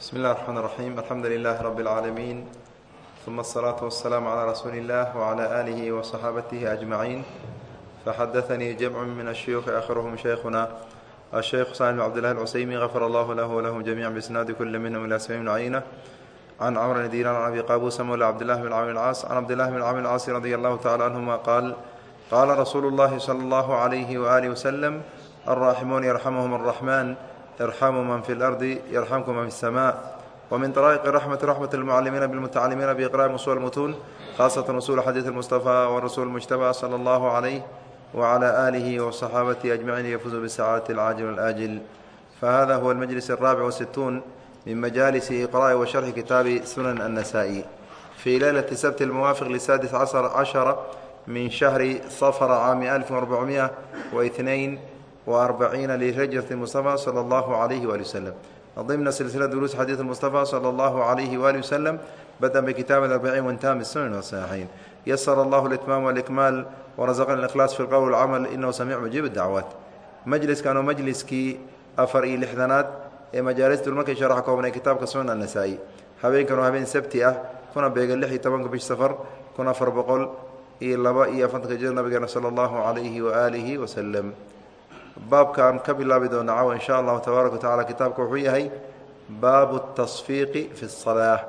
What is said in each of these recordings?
bsmi اllah الرحmn الرaxيim alxamdu lilah rb اlcaalamiin ثuma الصlaaةu والsلاam عlى rasuuli اllah وعlى آlih وصxaabatihi أجmaعiin faxadaثanii jamcu min الshuyuuخi akhiruhm shaykhuna الshaykh salim bn cbdالlah الcusaymi غafar allah lah wlahm jamiعa bsnaadi kuli minhm ilى smi bn cayna can cmr bn diiran can abi qabusa mawla cabdilah bn cmr caas can cabdilah bn cmr caasi radi allahu tacala canhuma qaal qaala rasuulu اllahi slى اllah عlyh وalih wslm alraaximuun yarxamhm الرaxman yarxamu man fi اlardi yarxamku man fi الsma wmin طrائq raxmati raxmat اlmucalimiina bاlmutacalimiina biqra'im usul mutuun khasatan usul xadiid اlmustafa warasul mujtaba slى اllahu عalayh wعlى alihi وصaxaabatihi ajmaciin yafuzuu bisacaadati اlcaajil wاlaajil fahada huwa اlmajlis الraabic wasituun min majalisi iqra'i wa sharxi kitaabi sunan الnasaئي fii leylati sabti اlmuwaafiq lisadis cashara min shahri safra caami alfi وarbacumiئa waitnain وأربعين لهجرة المصطفى صلى الله عليه وآله وسلم ضمن سلسلة دروس حديث المصطفى صلى الله عليه وآله وسلم بدأ بكتاب الأربعين وانتهى بالسنن والصحيحين يسر الله الإتمام والإكمال ورزقنا الإخلاص في القول والعمل إنه سميع مجيب الدعوات مجلس كانوا مجلسكii afar iyo lixdanaad ee majaalis dulmarkay sharaxa koobnay kitaabka sunan النasaa'i habeenkan waa habeen sabti ah kuna beega lix iyo tobanka bish safar kun afar boqol iyo laba iyo afartanka jir nabigeena salى اllahu عalayhi وآalihi waslم baabkaan ka bilaabi doona cawa in sha allahu tabaaraka watacaala kitaabka wuxuu yahay baabu tasfiiqi fi salaa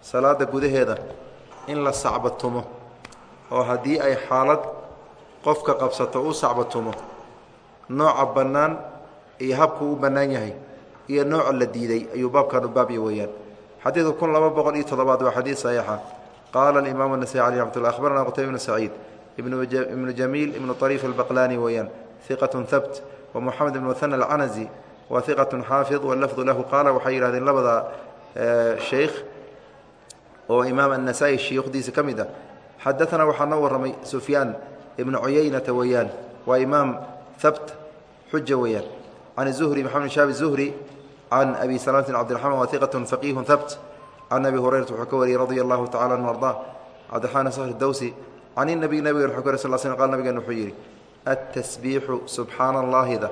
salaada gudaheeda in la sacbatumo oo haddii ay xaalad qofka qabsato u sacbatumo nooca bannaan iyo habkuu u bannaan yahay iyo nooca la diiday ayuu baabkan u baabya weeyaan. Xadiidka kun laba boqol iyo toddobaad waa xadiid saxiixa. Qaala alimaamu nasai aleh raxmat ullah akhbarana qutayba ibnu saciid ibnu jamiil ibnu ariif albaqlaani weeyaan iqat habt wmuxamed ibn muhana alcanazi wa iqat xaafid walafdu lahu qaala waxay yidhahdeen labada sheykh oo imaam annasaa-i shuyuukhdiisa ka mid ah. Xadaanaa waxaa noo warramay sufyaan ibnu cuyaynata weeyaan waa imaam habt xuja weeyaan. Can zuhri maxamed shaab zuhri can abi salamati cabdiraxmaan wa iqat faqiihu habt can abi hurayrata wuxuu ka wariyey radia allahu tacala anhu arda cabdiraxmaan sahr dawsi can inabiy nabigen wuxuu ka wary sal sl qal nabigen wuxuu yidhi altasbiixu subxaana allaahida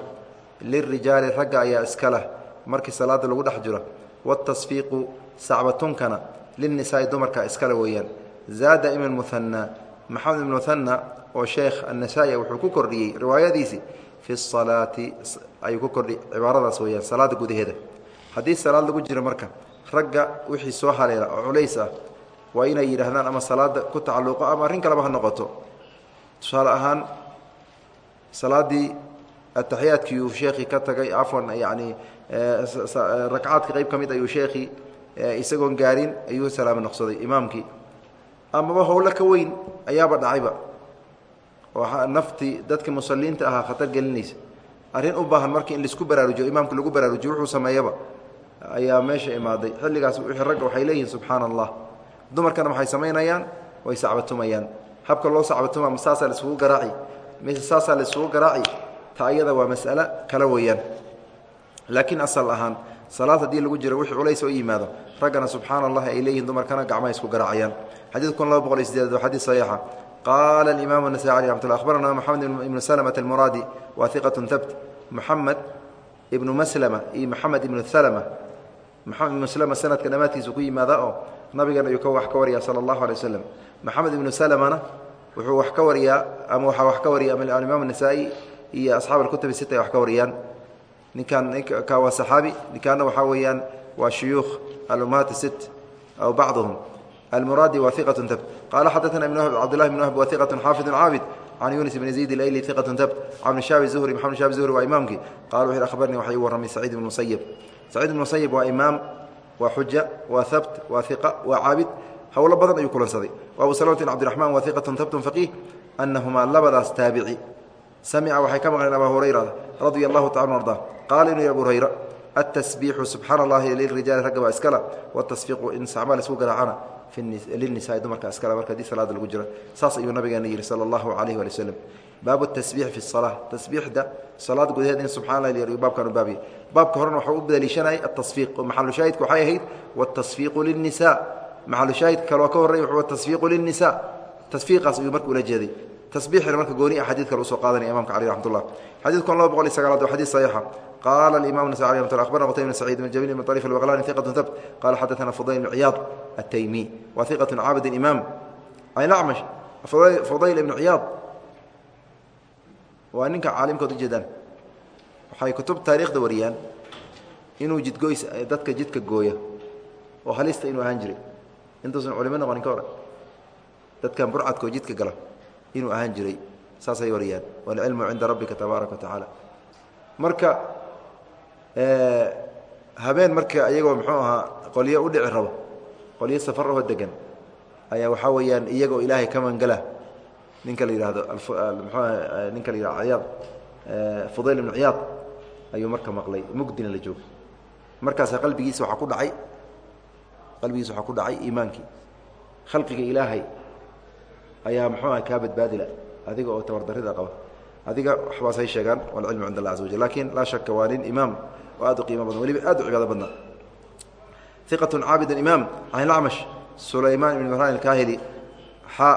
lirijaali ragga ayaa iska leh markii salaada lagu dhex jiro watasfiiqu sacbatunkana lilnisaai dumarka iskale weeyaan zaada ibn muhanaa maxamed ibn muhana oo sheekh annasaa-i wuxuu ku kordhiyey riwaayadiisii fi salaati ayuu ku kordhi cibaaradaas weyaan salaada gudaheeda haddii salaad lagu jiro marka ragga wixii soo haleela oo culays ah waa inay yidhaahdaan ama salaada ku tacalluqo ama arrin kaleba ha noqoto tusaale ahaan salaadii ataxiyaadkii uu sheekii ka tagay cafwan yani ragcaadka qeyb ka mid ayuu sheekii isagoon gaarin ayuu salaamo noqsaday imaamkii. Amaba howlo ka weyn ayaaba dhacayba. Oo naftii dadka musaliinta ahaa khatar gelinaysa. Arrin u baahan marka in la isku baraarujiyo imaamka lagu baraarujiyo wuxuu sameeyaba ayaa meesha imaaday. Xilligaas ragga waxay leeyihiin subxaana allah dumarkana waxay samaynayaan? Way sacbatumayaan. Habka loo sacbatuma ma saasaa la iskugu garaaci mise saasaa la isugu garaaci ta ayada waa mas'alo kale weeyaan. Laakiin asal ahaan salaad haddii lagu jiro wixii culays oo yimaado raggana subxaana allahi ay leeyihiin dumarkana gacmaha isku garaacayaan. Xadiid kun laba boqol iyo sideed waa saxiixa. Qaala alimaamu nasai aleh raxmat lla akhbarana moxamed ibnu salmata almuraadi waa iqatun habt ibnu maslama iyo moxamed ibnu salama. Moxamed ibnu slama sanadka dhammaadkiisu ku yimaada oo nabigan ayuu wax ka waryaa sala allahu alay waslem moxamed ibnu salamana wuxuu wax ka wariyaa ama waxaa wax ka wariya alimaam الnasaa-i iyo asxaab alkutubi sita ay wax ka wariyaan ninkan ninka waa saxaabi ninkaana waxaa weeyaan waa shuyuukh alummahaati sit aw bacduhum almuraadi wa iqat tabt qaala xadaثna ibn whb cabdulahi bn whb wa iqat xaafid caabid can yunis bn zayd اlayli iqat tabt can shaabi zuhri maxamed shaabi zuhri waa imaamkii qala wuxu akhbarnii waxay u warramay saciid ibn musayib saciid ibn musayib waa imaam waa xuja waa habt waa iqa waa caabid howlo badan ayuu kulansaday. Abu salamatin abdiramaan waiqatun tabtun faqiih annahumaa labadaas taabici. Samica waxay ka maqleen abaa hurayra radia allahu tacala arda qaala inuu abu hurayra atasbiixu subxaana allahi lilrijaali ragga baa iskala watasfiqu in sacmaal isku garaacana lilnisaai dumarka iskala marka haddii salaada lagu jiro. Saas ayuu nabigeena yihi sala allahu calayhi waali waslem baabu tasbiix fi salaa tasbiixda salaad gudaheed in subxana lah lyaryu baabkan u baabya baabka horena waxau u daliishanayay atasfiiq oo maxalushaahidka waxay ahayd watasfiiqu lilnisaa maxalushaahidka kaloo ka horey wuxuu tasfiiqu lilnisa tasfiiqaas ayuu marka ula jeeday tasbiixina marka gooni a xadiid kale usoo qaadanaya imamka cali raxmat ullah xadiid kun laba boqol iyo sagaalaad waa xadiid saxiixa qala imam nas abarna qtay bn sacid bn jamil bn طrif alwaqlani iqat habt qala xadaثna fudayl bn ciyaad ataymi wa iqaة caabid imaam acmash fudayl ibn ciyaad waa ninka caalimkood ujeedaan waxay kutub taariikhda wariyaan inuu jidgoys dadka jidka gooya oo halista inuu ahaan jiray intuusan culimo noqonin ka hore dadkan burcadkoo jidka gala inuu ahaan jiray saasay wariyaan. Waalcilmu cinda rabbika tabaaraka wa tacaala. Marka habeen marka iyagoo muxuu ahaa qolyo u dhici rabo qolyo safar ahoo degan ayaa waxaa weeyaan iyagoo ilaahay ka mangala. Ninka la yidhaahdo mxua ninka la yihahdo ciyaad fudayl ibnu ciyaad ayuu marka maqlay. Mugdina la joogo. Markaasa qalbigiisa waxaa ku dhacay qalbigiisa waxaa ku dhacay iimaankii. Khalqiga ilaahay ayaa muxuu aha kaa badbaadila adiga oo tabardarida qaba. Adiga waxbaas hay sheegaan walcilmu cind allah caza wajal laakiin laa shaka waa nin imaam oo aad u qiimo badan weliba aad u cibaado badna iqat caabid imaam can acmash sulaymaan ibn mihran alkahili xa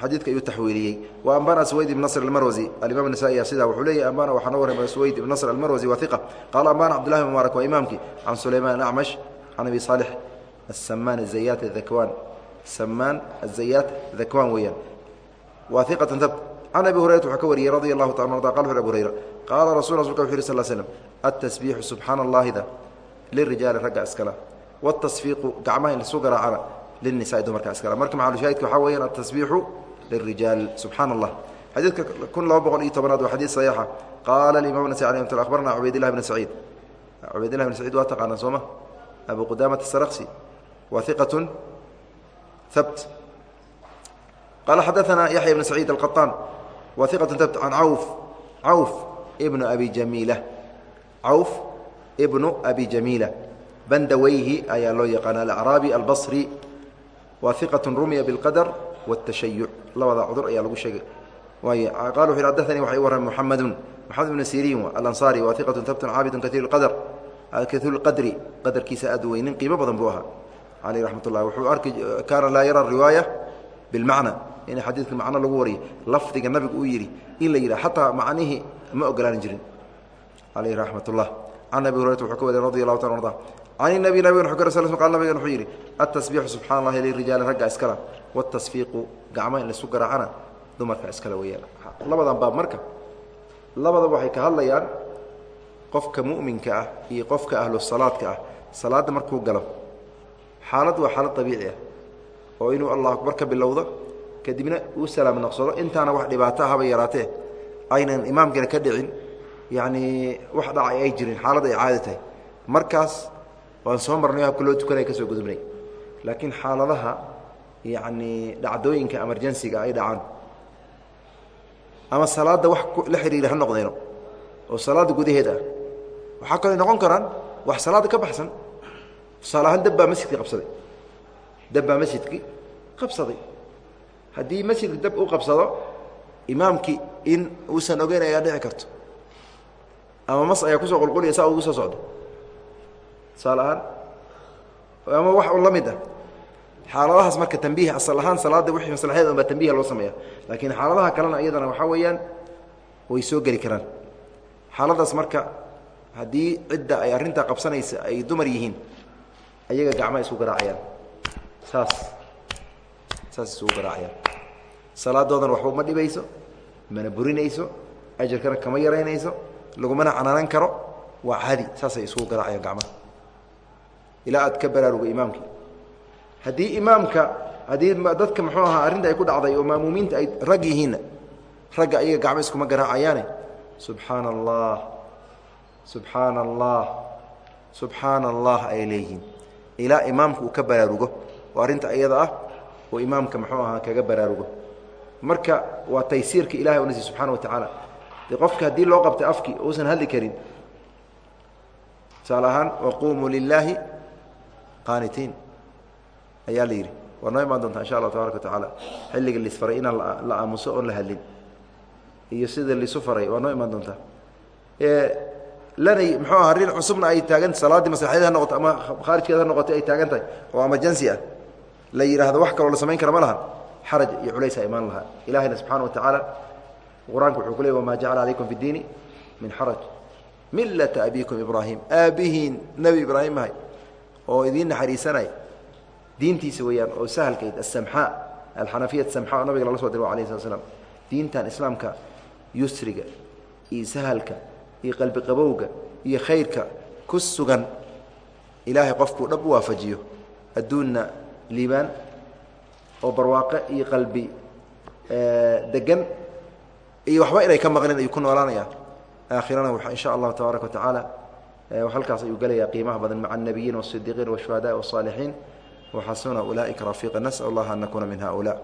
xadiidka ayuu taxwiiliyey. Wa ambana swayd ibn nasr almarwasi alimam nasa'i sidaa wuxuu leeyahy ambana waxaa noo warramay swayd ibn nasr almarwasi waa iqa qaala ambana sulaymaan acmash can abi saalix asamaan azayat adakwan samaan azayaat dakwan weeyaan waa iqatan tabt can abi hurayrata wuxuu ka wariyey radia allahu taala arda qal abu hurayra qaala rasul rasulka wuxu yhi sal slm altasbiixu subxaana allaahida lirijaali ragga iskala wاtasfiiqu gacmaha in lasu garaacana linisaai dumarka iskala marka maxalushaahidka waxaa weyaan altasbiixu lirijaal subxaana allah xadiidka kun laba boqol iyo tobanaad waa xadiid saxiixa qaala imam nasai alay mt abarna cubaydilah bn saciid cubaydilah bn saciid waa taqaanaa sooma abu qudaamat saraqsi waa iqatun habt qaala xadaثana yaxya bn saciid alqaطaan wa iqatun habt can cawf cawf ibnu abi jamiila cawf ibnu abi jamiila bandaweyhi ayaa loo yaqaana alacraabi albasri waa iqat rumiya biاlqadr wاtashayuc labada cudur ayaa lagu sheegay waay qala wuxu xadaثanii waxay u warramay muxamedun moxamed ibnu siriin alanصari waa iqatun habtun caabidun kaiir qadr kaiir qadri qadarkiisa aad u weyn nin qiimo badan buu ahaa. Caleyh raxmat ullah wuxuu arki kaana laa yara riwaaya bilmacna in xadiidka macno lagu wariyay lafdiga nabigu uu yidhi in la yidhah xataa macnihii ma ogolaanin jirin. Caleyh raxmat ullah can abi hurayrat wuxuu ka wariy radi allahu taala arda can nabi nabig uu ka sal qal nabigan wuxuu yidhi altasbiixu subxana allahi lirijaali ragga iskala watasfiiqu gacmo in laisu garaacana dumarka iskale weeyaan. Labadan baab marka labadaba waxay ka hadlayaan qofka mu'minka ah iyo qofka ahlu salaadka ah. Salaadda markuu galo xaalad waa xaalad abiici ah oo inuu allah akbar ka bilowdo kadibna uu salaam noqsado intaana wax dhibaato ahaba yaraatee aynan imaamkana ka dhicin yacnii wax dhacay ay jirin xaalad ay caadi tahay. Markaas waan soo marnay habka loo tukanaya ka soo gudubnay. Laakiin xaaladaha yacnii dhacdooyinka emerjensiga ay dhacaan ama salaadda wax la xidhiira ha noqdeeno oo salaadda gudaheed ah waxaa kaloo noqon karaan wax salaadda ka baxsan. Tusaale ahaan dab baa masjidkii qabsaday. Dab baa masjidkii qabsaday. Haddii masjidka dab u qabsado imaamkii in uusan ogeyn ayaa dhici karto. Ama mas ayaa ku soo qulqulaya saa ugu soo socdo. Tusaale ahaan ama wax un la mid ah. Xaaladahaas marka tambiih asal ahaan salaadda wixii maslaxeed unbaa tambiiha loo sameeya laakiin xaaladaha kalena iyadana waxaa weeyaan way soo geli karaan. Xaaladaas marka haddii cidda ay arrintaa qabsanaysa ay dumar yihiin ayaga gacmaha isku garaacayaan. Saas saas isugu garaacayaan. Salaadoodan waxba ma dhibayso mana burinayso ajarkana kama yaraynayso lagumana canaanan karo. Waa caadi saasay isugu garaacayaan gacmaha. Ilaa aad ka baraaruga imaamkii haddii imaamka haddii dadka muxuu ahaa arrinta ay ku dhacday oo maamuumiinta ay rag yihiinna ragga ayaga gacmo iskuma garaacayaane subxaana allah subxaana allah subxaana allah ay leeyihiin. Ilaa imaamka uu ka baraarugo. Oo arrinta iyada ah oo imaamka muxuu ahaa kaga baraarugo. Marka waa taysiirka ilahay u nasiy subxana wa tacaala. Dee qofka haddii loo qabtay afkii uusan hadli karin tusaale ahaan waquumuu lilaahi qaanitiin. Ayaa la yidhi. Waa noo imaan doontaa insha allah tabaraka wa xilliga lisfaray inaan la aamuso oon la hadlin. Iyo sida lisu faray waa noo imaan doontaa lanay muxuu aha arrin cusubna ay taagan salaaddii maslaxeed ha noqoto ama khaarijkeed ha noqotay ay taagan tahay oo emergency ah la yidhaahdo wax kaloo la samayn kara ma lahan. Xaraj iyo culays a imaan lahaa ilahayna subxana wa tacaala qur'aanka wuxuu ku ley wamaa jacala calaykum fi اdiini min xaraj. Millata abiikum ibraahim. Aabbihiin nebi ibraahim ahay oo idiin naxariisanay diintiisa weeyaan oo sahalkayd asamxaa alxanafiya samxaa oo nabiga lala soo diro alayh slat slam diintan islaamka yusriga iyo sahalka iyo qalbi qabowga iyo khayrka ku sugan ilaahay qofkuu dhab u waafajiyo adduunna liibaan oo barwaaqe iyo qalbi degan iyo waxba inay ka maqleen ayuu ku noolaanaya aakhirana insha allahu tabaaraka watacaala halkaas ayuu gelayaa qiimaha badan maca الnabiyiin والصidiqiin والshuhadaء والصaalixiin waxasuna ulaaئika rafiiqa nasأl اllaha an nakuuna min haؤulaa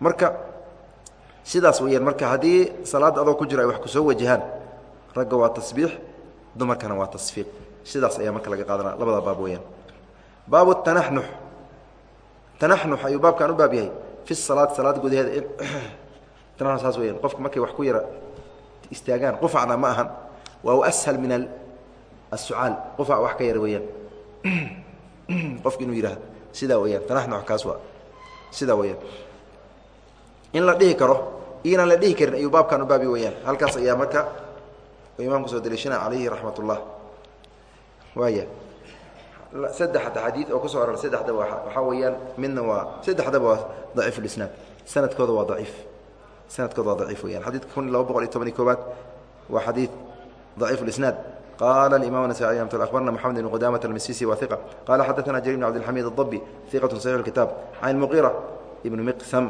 marka sidaas weyaan marka haddii salaadda adoo ku jiro ay wax kusoo wajahaan ragga waa tasbiix dumarkana waa tasfiiq. Sidaas ayaa marka laga qaadana labada baab weyaan baabu tanaxnux tanaxnux ayuu baabkan u baab yahay. Fi salaad salaad gudaheeda tanaxnux saas weyaan qofka markay wax ku yara istaagaan qufacna ma ahan. Waa ashal min asucaal qufac wax ka yar weeyaan. Qofki inuu yidhahdo sidaa weyaan tanaxnux kaas waa. Sidaa weyaan in la dhihi karo iyoinaan la dhihi karin ayuu baabkan u baabi weyaan halkaas ayaa marka imaamku soo daliishana calayhi raxmat ullah waaya saddexda xadiid oo kusoo aroray saddexdaba waxaa weeyaan midna waa saddexdaba waa daciif lisnaad sanadkooda waa daciif sanadkooda waa daciif weyaan xadiidka kun laba boqol iyo toban iyo koobaad waa xadiid daciif lisnaad qala imam nasai mt abarna mxamed bn qudamة almisisi wa iqa qala xadaثna jrir bn cabdilxamid الضbi iqaة صaxiح اkitaab can muqira ibn miqsam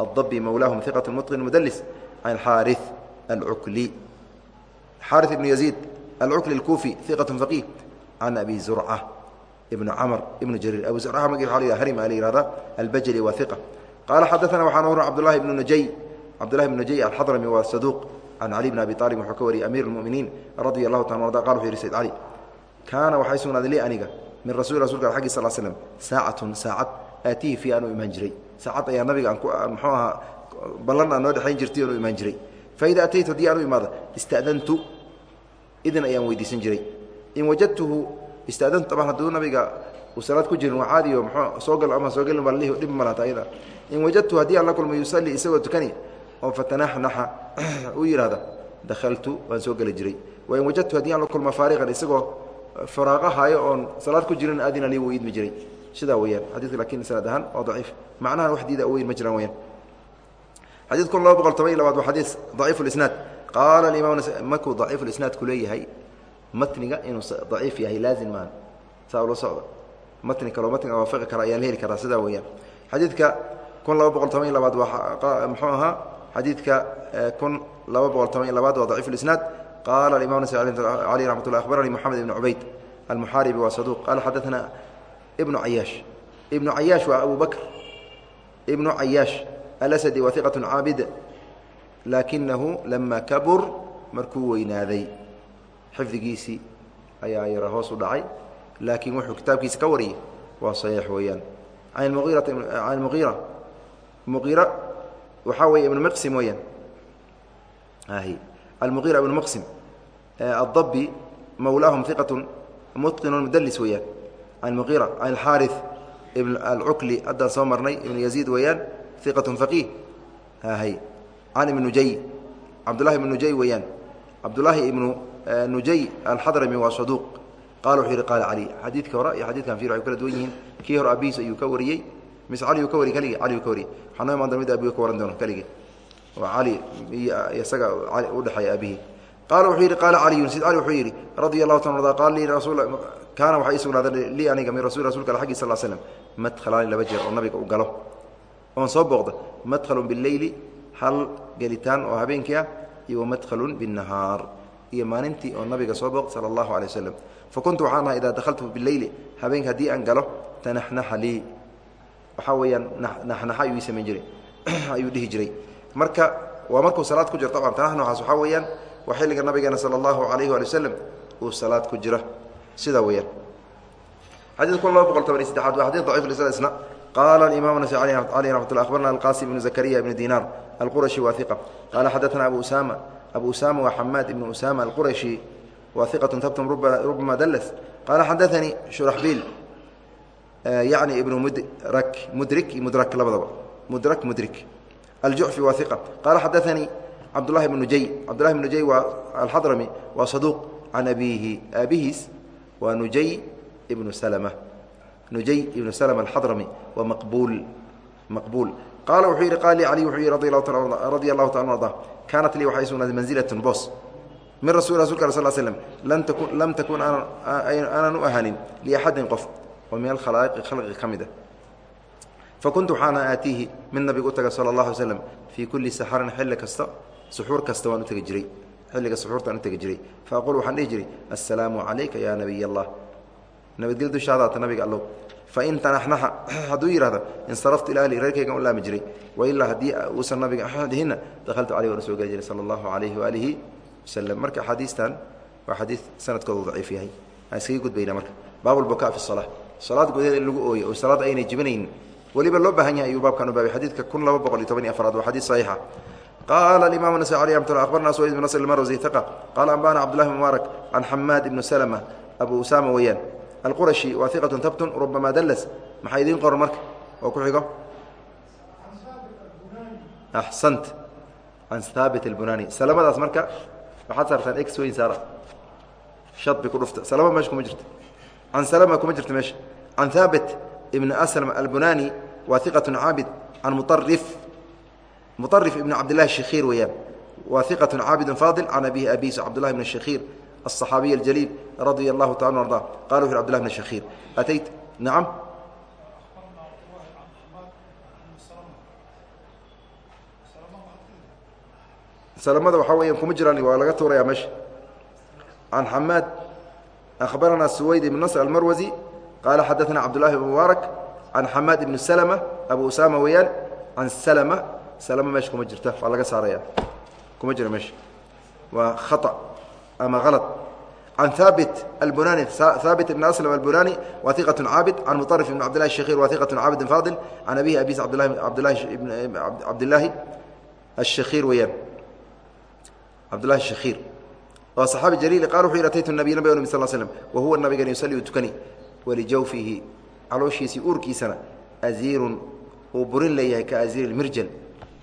الضbi mowlaahum iqaة mطqin mudlis can xaariث alcukli xaari ibn yaziid alcukli اkuufi iqat faqih can abi zurca ibn camr ibn jariir abu zurca magii waa la harim a la yihahda albajli waa iqa qaala xadaana waxaa noo waran bdulahi ibnu najay cabdullahi ibn najay alxadrami waa saduuq can cali bn abi aalib wuxuu ka wariyey amiir اlmuminiin radia allahu taala arda qal wuxu yihi sayd cali kaana waxay sugnaaday li aniga min rasul rasulka aggi sal slm saacatun saacad aatihi fi aan u imaan jiray. Saacad ayaa nabiga mxuu ahaa ballan aan noo dhexayn jirtay aan u imaan jiray faida ataytu haddii aan u imaada istadantu idin ayaan weydiisan jiray in wajadtuhu istadantu taban hadduu nabiga uu salaad ku jirin caadiyo mxuu soo galo ama soo gelin baa lih dhib malata ayada in wajadtu haddii aan la kulmo yusalli isagoo tukani oo fatanaxnaxa uu yidhahda dakhaltu waan soo geli jiray wain wajadtu haddii aan la kulmo faariqan isagoo faraaqo hayo oon salaad ku jirin adina lii wuu idmi jiray sidaa weyaan xadidka laakiin sanad ahaan waa daciif macnahan wax diida weyn ma jiraan weyaan xadiid kun laba boqol toban iyo labaad waa xadiis daciif lisnaad qaala imaam markuu daciif lisnaadku leeyahay matniga inuu daciif yahay laazim maan saa ula socda. Matni kaloo matniga waafaqi kara ayaa la heli karaa sidaa weyaan xadiidka kun laba boqol toban iyo labaad waa muxuu ahaa? Xadiidka kun laba boqol toban iyo labaad waa daciif lisnaad qala imam alي ramat lla abaranii moxamed ibn cubayd almuxaaribi waa saduq qala xadaثna ibnu cayaash. Ibnu cayaash waa abu bakr. Ibnu cayaash alasadi waa iqaة caabid laakinahu lama kabur markuu weynaaday xifdigiisii ayaa yara hoos u dhacay laakiin wuxuu kitaabkiisa ka wariyey waa saxiix weeyaan an muiira muiira waxaa weeye ibnu mqsim weeyaan almuqira ibnu mqsim addabi mowlaahum iqaة mutqin mudlis weeyaan can muqira can alxaariث ibn alcukli haddaan soo marnay ibnu yaziid weeyaan iqaة faqiih hy can ibn nujay. Cabdullahi ibn nujay weeyaan cabdullaahi ibnu nujay alxadrami waa saduuq qala wuxuu yihi qaala cali xadiidka hore iyo xadidkan fir way kala duwan yihiin. Kii hore abihiis ayuu ka wariyey. Mise caliuu ka wariy keligii caliuu ka wariyey waxaa noo imaan doona mid abigu ka waran doono keligii waa cali isaga udhexeeya aabihii qaala wuxuu yidhi qaala caliyun sid cali wuxuu yidhi radia allahu ta arda qaala lii rasul kaana waxaa ii sugnaaday lii aniga min rasul rasulka al xaggi sal slm madkhalaani laba jeer oo nabiga u galo oon soo booqda madkhalun bileyli hal gelitaan oo habeenkii ah iyo wamadkhalun binnahaar iyo maalintii oo nabiga soo booqda sala allahu alay waslem fa waxaan ahaa idaa dakhaltu bileyli habeenka haddii aan galo tanaxnaxa waxaa weeyaan naxnaxa ayuu ii samayn jiray ayuu dhihi jiray. Marka waa markuu salaad ku jiro abcan tanaxnuxaas waxaa weeyaan waa xilliga nabigeena sala allahu alayhi waali waslem uu salaad ku jira sidaa weyaan xadid kun laba boqol toban iyo saddexaad waa xadid dacif isna qaala imam nas aleyh ramat lla abarna alqasim ibnu zakariya ibnu dinar alqurashi wa iqa qaala xadaثna abu usama abu usama waa xamaad ibnu usama alqurashi wa iqaة tabtum rubama dls qaala xadaثanii shuraxbiil yani ibnu mudrak mudrik mudrak labadaba mudrak mudrik aljucfi waa iqa qaala xadaثanii cabdullahi bn nujay cabdullahi bn nujay waa alxadrami waa saduuq can abiihi aabihiis waa nujay ibnu slma nujay ibnu slma alxadrami waa maqbuul maqbuul qaala wuxuu yidhi qaal lii cali wuxuu yidhi radia allahu taala arda kaanat lii waxay sugnaaday manzilatun boos min rasul rasulka al sl slm lam takun aanan u ahanin liaxadin qof oo min alkhalaa'iqi khalqi ka mid a fakuntu waxaana aatiihi mid nabiga u taga sala allah alay slam fii kulli saxarin xilli kasta suxuur kasta waan u tegi jiray xilliga suxuurtaan u tegi jiray fa aqul waxaan dhihi jiray assalaamu calayka yaa nabiy allah nabadgel dushaadaata nabiga allow fain tanaxnaxa hadduu yidhahdo insaraftu ila ahli reerkaygan u laami jiray wailaa haddii uusan nabiga dhihinna dakhaltu caleyh waan soo geli jiray sala allahu calayhi waalihi wasalam marka axaadiistan waa xadiid sanadkoodu daciif yahay aan iskaga gudbayna marka baabulbukaa fi salaa salaad gudaheeda in lagu ooyo oo salaad aynay jibinaynin weliba loo baahan yahay ayuu baabkan u baabay xadiidka kun laba boqol iyo toban iyo afraad waa xadiid saxiixa qaala alimam nasai alي amat abarna swayd bn nasr اmarwsi ثqa qaala anbana cabdullahi bn mubaarak can xamaad ibni slma abu usama weeyaan alqurashi waa iqatu tabtun rubama dallas maxaa idiin qoran marka oo ku xigo axsant can haabit اlbunani salamadaas marka waxaad saartaan ex weyn saara shadbi ku dhufta salama meesha kuma jirto can salama kuma jirto meesha can haabit ibn aslm albunani waa iqatu caabid can muarif muarif ibn cabdillahi shakhiir weeyaan waa iqatu caabidun faadil can abihi abis cabdullahi bn shakhiir الصحaabiي الجليل radي الlahu taala arضa qala wuxu cbdلlah بن شhakيir atayt nacam salamada waxaa weya kuma jiraan waa laga tuuraya meesha can xamaad أخbarana سwayd بن نصر الmarwزي qaala xadaثna cabdالlahi بن mubaarak can xamaad ibn سلمة abu usama weeyaan can slmة slma meesha kuma jirta waa laga saaraya kuma jira meesha waa khaطأ ama alط can haabit albunani haabit ibn aslm albunani waa iqaة caabid can muطarif ibn cabd lahi shakir waa iqaة caabidin faadil can abihi abis cabdilaahi الshakhiir weeyaan cabdulahi shakhiir waa صaxaabi jaliil qala wuxu yhi ataytu nabiy nabig nbi sal slm wahuwa nabigan yusali u tukani walijawfihi calooshiisii uurkiisana aziirun uu burin leeyahay ka aziir mirjal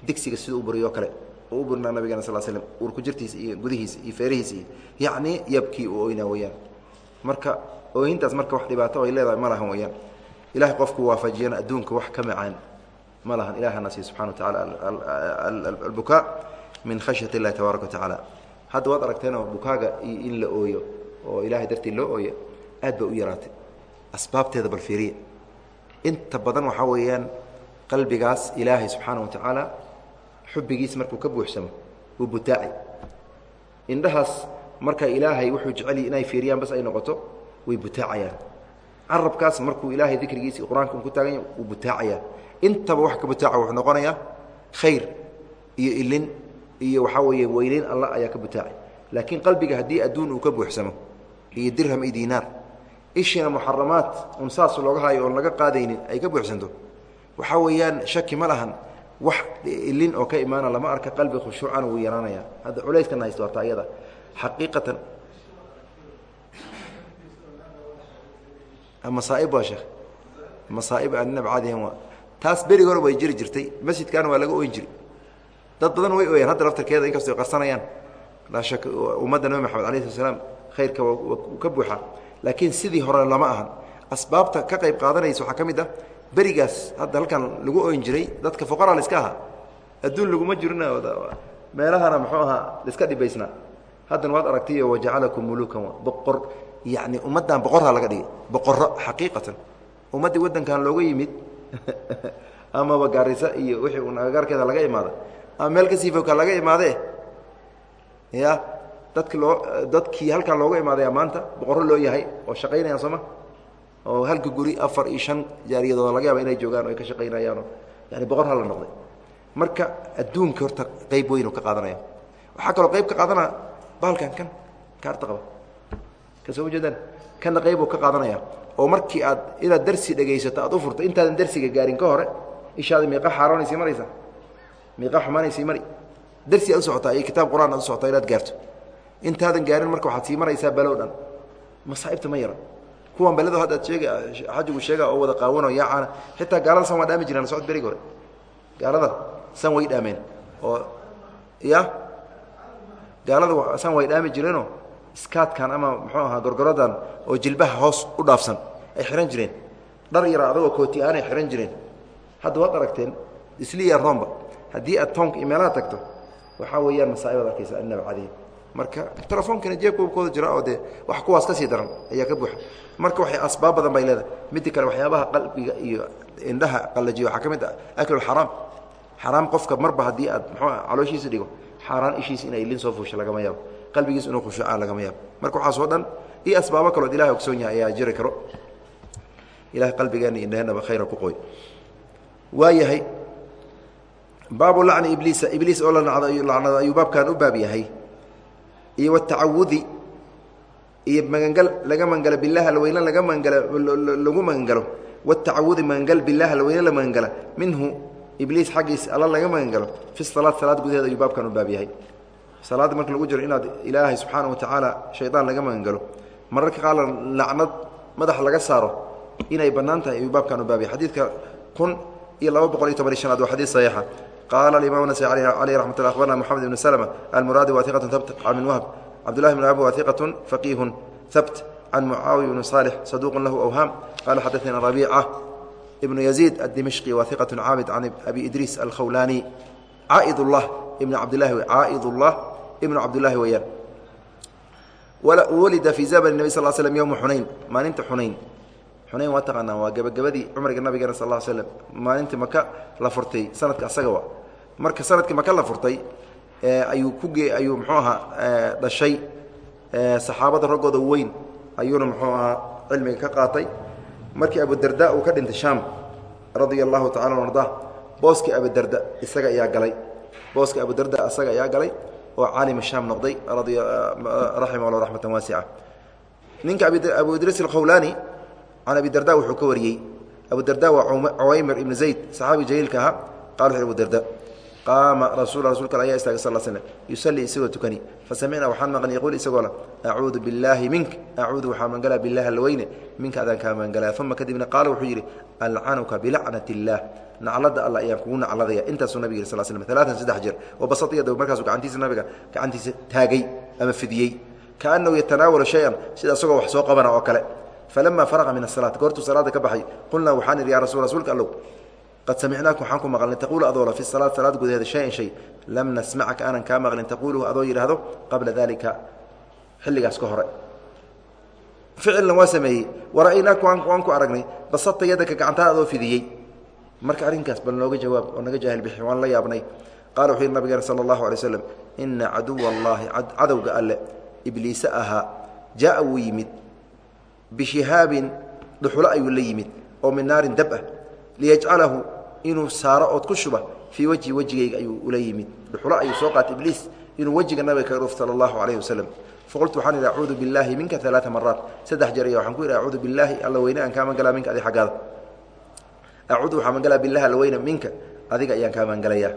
digsiga siduu u buriyo kale u burna nabigana sal slm jirtiisa iyo gudihiisa iyo feerihiisa iyo yacni yabkii uu oynaa weyaan marka ooyintaas marka wax dhibaato ay leedahay ma weyaan ilahay qofku waafajiyana adduunka wax ka macaan. Ma lahan ilahana subxana wa tacala albukaa min khashyat illahi tabaaraka wa tacaala. Hadda waad aragteenoo bukaaga iyo in la ooyo oo ilahay dartii loo ooyo aad bay u yaraatay. Asbaabteeda bal fiiriya. Inta badan waxaa weeyaan qalbigaas ilaahay subxaana wa tacaala xubbigiis markuu ka buuxsamo wuu butaacay indhahaas marka ilaahay wuxuu jeceliy inay fiiriyaan bas ay noqoto way butaacayaan. Carabkaas markuu ilaahay dikrigiisa qur'aanka ku taaganya wuu butaacayaa. Intaba wax ka butaaca wuxuu noqonayaa khayr iyo ilin iyo waxaa weeye weyneyn allah ayaa ka butaacay laakiin qalbiga haddii adduun uu ka buuxsamo iyo dirham iyo diinaar ishiina muxaramaad un saas looga hayo oon laga qaadaynin ay ka buuxsanto waxaa weeyaan shaki ma lahan wax ilin oo ka imaana lama arka qalbi khushuucana wuu yaraanaya hadda culayskana haysto waata iyada xaqiiqatan. Masaaib waa sheekh. Masaaib aan nab caadihan waa taas berig hore way jiri jirtay masjidkaana waa laga oyn jiri dad badan way oyaan hadda laftarkeeda inkastoo qarsanayaan. Laa shak ummadda nabi maxamed alayh slat slaam khayrka waa ka buuxa. Laakiin sidii hore lama ahan. Asbaabta ka qayb qaadanaysa waxaa ka mid ah berigaas hadda halkan lagu oyn jiray dadka fuqara la iska ahaa. Adduun laguma jirina meelahana muxuu ahaa laiska dhibaysnaa haddana waad aragtayo wajacalakum mulukan boqor. Yacni ummaddan boqorha laga dhigay. Boqorro xaqiiqatan. Ummaddii waddankan looga yimid amaba gaarisa iyo wixii un agagaarkeeda laga imaada ama meel ka sii fogka laga imaadee ya dadki loo dadkii halkan looga imaadaya maanta boqorro loo yahay oo shaqaynayaan sooma oo halka guri afar iyo shan jaariyadooda laga yaaba inay joogaan o ay ka shaqaynayaanoo. Yani boqor hala noqday. Marka adduunka horta qayb weyn ka qaadanaya. Waxaa kaloo qayb ka qaadana baalkan kan kaarta qaba. Kasoo ujeedaan kana qayb ka qaadanaya. Oo markii aad inaad darsi dhegaysato aad u furto intaadan darsiga gaarin ka hore ishaada miiqa xaaraanaysii maraysa. Miiqa xumaanaysii mari. Darsi aad u socotaa iyo kitaab qur'aan aad u socotaa inaad gaarto. Intaadan gaarin marka waxaad sii maraysaa balow dhan. Masaa'ibta ma yara kuwan beledo haddaad sheega xajigu sheega oo wada qaawano yaacana xitaa gaalada san waa dhaami jireen socod berig hore. Gaalada san way dhaameen oo ya gaalada san way dhaami jireenoo iskaadkan ama muxuu ahaa gorgorodan oo jilbaha hoos u dhaafsan ay xihan jireen. Dhar yara adagoo kooti aanay xihan jireen. Hadda waad aragteen isliya romba haddii aad toonka iyo meelaha tagto waxaa weeyaan masaa'ibaad arkaysa annaba calayh marka telefoonkina jeebkooda jira oo dee wax kuwaas ka sii daran ayaa ka buuxa. Marka waxay asbaab badan bay leedahay. Midda kale waxyaabaha qalbiga iyo indhaha qallajiya waxaa ka mid ah aklulxaraam xaraam. Qofka marba haddii aad muxuu calooshiisa dhigo xaaraan ishiisa inay lin soo fuusho lagama yaabo. Qalbigiis inuu khushuucaa lagama yaabo. Marka waxaas oo dhan iyo asbaabo kalood ilahay ogsoon yahay ayaa jiri karo. Ilahay qalbigeenna indheennaba khayra ku qoy waa yahay baabu lacni ibliisa ibliis oo la lacnado ayuu baabkan u baab yahay iyo watacawudi iyo magangal laga magangalo bilah alweyne laga magangalo lagu magangalo watacawudi magangal bilah alweyne la magangala minhu ibliis xaggiisa alla laga magangalo fi salaad salaad gudaheed ayuu baabkan u baab yahay. Salaadda marka lagu jiro inaad ilaahay subxaana wa tacaala shaydaan laga magangalo mararka qaala lacnad madaxa laga saaro inay bannaan tahay ayuu baabkan u baab yahay. Xadiidka kun iyo laba boqol iyo toban iyo shanaad waa xadiid saxiixa qaala alimam nasai aleyh raxmat lla abarna moxamed ibn slma almuraadi wahiqatu habt can min wahb cabdullahi bn wahb wahiqatu faqiihun habt can mucaawiya bni salix saduuqun lahu awhaam qala xadaثna rabiica ibnu yaziid adimishqi wahiqatu caabid can abi idriis alkhawlaani caaid llah ibn cabdilahi caaid llah ibnu cabdillahi weeyaan walida fii zamn nebi sal slm yowma xunayn maalinta xunayn xunayn waa taqaanaa waa gebagabadii cumriga nabigeena sal ll slm maalintii maka la furtay sanadka asaga wa marka sannadkii maka la furtay ayuu kuge ayuu muxuu ahaa dhashay saxaabada raggooda weyn. Ayuuna muxuu ahaa cilmiga ka qaatay. Markii abudarda uu ka dhintay shaam radia allahu tacala an arda booskii abudarda isaga ayaa galay. Booskii abudarda isaga ayaa galay oo caalima shaam noqday raximah llah raxmatan waasica ninka abu idriis alkhawlaani can abi darda wuxuu ka wariyey abu darda waa cuwaymir ibn zayd saxaabi jaliilka ahaa qala wuxu abu darda qaama rasul rasulka ayaa istaagay sal slm yusalii isagoo tukani fasamicna waxaan maqan yaquul isagoo le acuudu billaahi mink acuudu waxaa magangalaa billahi allaweyne minka adaan kaa magangalaya uma kadibna qaala wuxuu yidhi alcanuka bilacnat illaah naclada alla ayaan kugu nacladaya intaasuu nabig yiri sal slm alaatan saddex jeer wabasat yadahu markaasuu gacantiisa nabiga gacantiisa taagay ama fidiyey kaanahu yatanaawalu shay-an sida isagoo wax soo qabana oo kale falama faraqa min asalaat goortuu salaada ka baxay qulnaa waxaan idhi ya rasul rasuulka allow qad samicnaaka waxaan ku maqlnay taquulu adoola fi salaad salaad gudaheeda shayan shay lam nasmacka aanan kaa maqlin taquuluhu adoo yidhaahdo qabla dalika xilligaas ka hore ficilna waa sameeyey wara'aynaaka waan ku aragnay basata yadaka gacantaa adoo fidiyey marka arrinkaas bal nooga jawaab oo naga jaahil bixi waan la yaabnay qala wuxuu yidhi nabigeena sala allahu alay slam ina caduwa allaahi cadowga alle ibliise ahaa jaaa wuu yimid bishihaabin dhuxulo ayuu la yimid oo min naarin dab ah liyajcalahu inuu saaro ood ku shuba fii wejhi wejigayga ayuu ula yimid. Dhuxulo ayuu soo qaatay ibliis inuu wejiga nabiga kaga dhuf sala allahu calayhi wasalam faqultu waxaan idhi acuudu billaahi minka alaaa maraat saddex jeer aya waxaan ku idhi acuudu billaahi alla weyne aan kaa magangalaa minka adi xaggaada. Acuudu waxaa magangalaa billahi alla weyne minka adiga ayaan kaa magangalayaa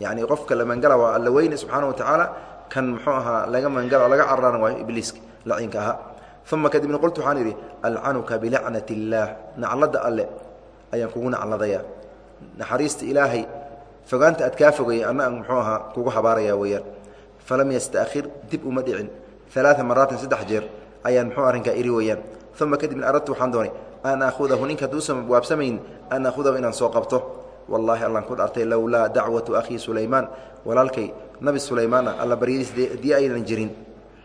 yacni qofka la magangala waa alla weyne subxaana wa tacaala kan muxuu ahaa laga magangala laga cararaana waayo ibliiska laciinka ahaa uma kadibna qultu waxaan idhi alcanuka bilacnat illaah nacladda alle ayaan kugu nacladayaa naxariista ilaahay fogaanta aad kaa fogayay anna aan muxuu ahaa kugu habaaraya weeyaan falam yastaakhir dib uma dhicin alaaa maraatin saddex jeer ayaan muxuu arrinkaa iri weeyaan uma kadibna aradtu waxaan doonay an aakhudahu ninka haduusan waabsamayn an aakhudahu inaan soo qabto wallaahi allaan ku dhartay lowlaa dacwatu akhii sulaymaan walaalkay nabi sulaymaana alla dii aynan jirin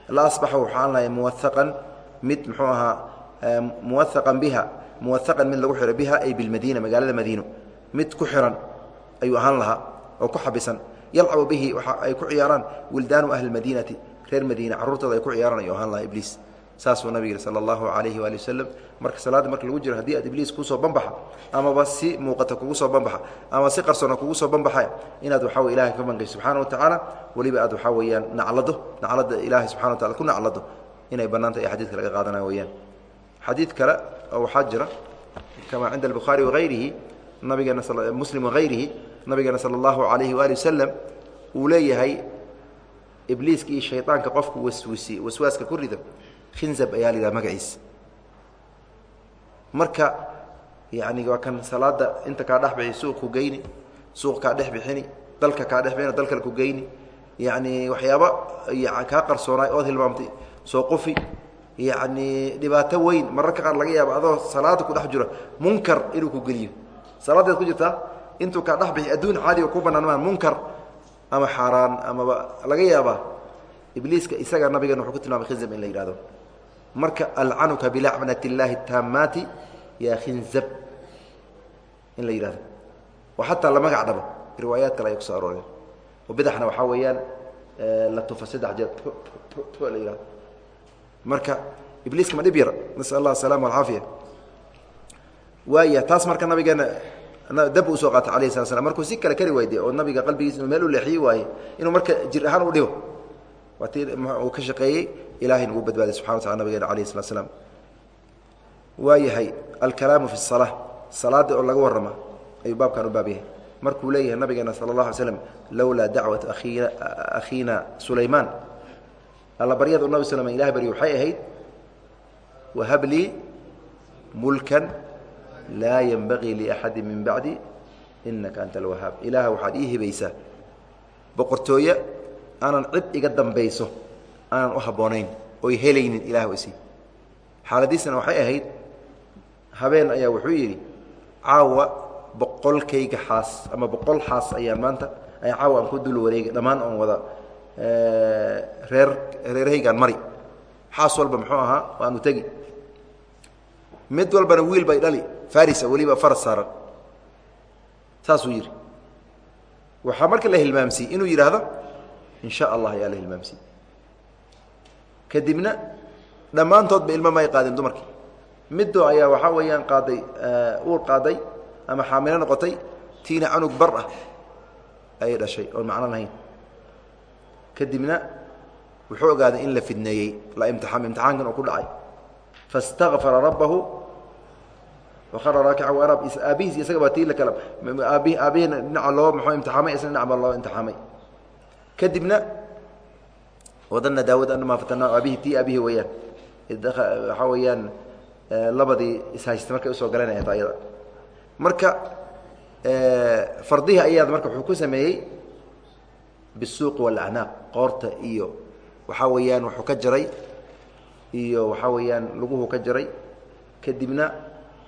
la asbaxa waxaan lahay muwaaqan mid muxuu ahaa muwaaqan biha muwaaqan mid lagu xiho biha ay bilmadiina magaalada madiino. Mid ku xihan ayuu ahaan lahaa oo ku xabisan yalcabu bihi waxa ay ku ciyaaraan wildaanu ahli madiinati reer madiina carruurtooda ay ku ciyaaraan ayuu ahaan lahaa ibliis. Saasuu nabig yihi sala allahu calayhi waali wasalam marka salaadda marka lagu jiro haddii aad ibliis kuusoo banbaxa amaba si muuqata kugu soo banbaxa ama si qarsona kugu soo banbaxa inaad waxaa wey ilahay ka bangayso subxana wa tacaala weliba aad waxaa weeyaan naclado nacladda ilaahay subxana wa tacala ku naclado inay bannaanta ay xadiidka laga qaadanaya weyaan xadiid kale oo waxaa jira kama cinda albukhaari wahayrihi nabigeena muslim wahayrihi nabigeena sala allahu calayhi waali wasalam uu leeyahay ibliiska iyo shaydaanka qofku waswisi waswaaska ku rido khinzab ayaa la yidhaha magaciisa marka yani waa kan salaada inta kaa dhex bixi suuq ku geyni suuq kaa dhex bixini dalka kaa dhex bixini dalkale ku geyni yacni waxyaaba kaa qarsoonaay ood hilmaamtay soo qufi yacni dhibaato weyn mararka qaar laga yaabo adoo salaada ku dhex jiro munkar inuu ku geliyo salaadeed ku jirtaa intuu kaa dhex bixi adduun caadiga ku banaan maan munkar ama xaaraan amaba laga yaabaa ibliiska isaga nabigan wuxuu ku tilmaamay khinzab in la yidhahdo marka alcanuka bilacnat اllaahi taamaati yaa khinzab in la yidhahdo oo xataa la magac dhabo riwaayaad kale ay kuso arooreen oo bidaxna waxaa weeyaan la tufa saddex jeer la yihahdo marka ibliiska ma dhib yar. Nasal allah asalam alcaafiya waaya taas marka nabigeena dab u soo qaatay alayh sala slam markuu si kale kari waayde oo nabiga qalbigiisa meel u leexiyey waaye inuu marka jir ahaan u dhibo waati uu ka shaqeeyey ilaahay nagu badbaaday subxana watacala nabigeena alayh salaa slam waa yahay alkalaamu fi salaa salaada oo laga warrama ayuu baabkan u baab yahay markuu leeyahay nabigeena sala اllah alay slam lowlaa dacwat akhiina sulaymaan alla baryada u nabig slm ilah baryo waxay ahayd wahab lii mulkan laa yenbagii liaxadi min bacdi inaka anta alwahaab ilaah waxaad ii hibaysaa. Boqortooye aanan cid iga dambayso aanan u habboonayn oy helaynin ilah isi. Xaaladiisana waxay ahayd habeen ayaa wuxuu yidhi caawa boqolkayga xaas ama boqol xaas ayaan maanta caawa aan ku dul wareegay dhammaan oon wada reer reerahaygaan mari. Xaas walba muxuu ahaa waanu tegi. Mid walbana wiil bay dhali farisa weliba faras saaran. Saasuu yidhi. Waxaa marka la hilmaamsiiyey inuu yidhaahdo in sha allah ayaa la hilmaamsiiyey. Kadibna dhammaantoodba ilmo may qaadin dumarkii. Midoo ayaa waxaa weeyaan qaaday uur qaaday ama xaamilo noqotay tiina canug bar ah ayay dhashay oon macno lahayn kadibna wuxuu ogaaday in la fidneeyey la imtixaam imtixaankan uu ku dhacay. Faاstakfara rabbahu wakara raakica waraab aabihiis isaga baa tii la kala aabi aabihina dhinaca loo muxuu imtixaamay isna dhinac baa loo imtixaamay. Kadibna wadana daawud anamaa fatana aabihii tii aabihii weeyaan. Waxaa weeyaan labadii ishaysta markay u soo galanaya taayada marka fardihi ayaad marka wuxuu ku sameeyey bisuuqi walacnaaq qoorta iyo waxaa weeyaan wuxuu ka jaray iyo waxaa weeyaan luguhu ka jaray. Kadibna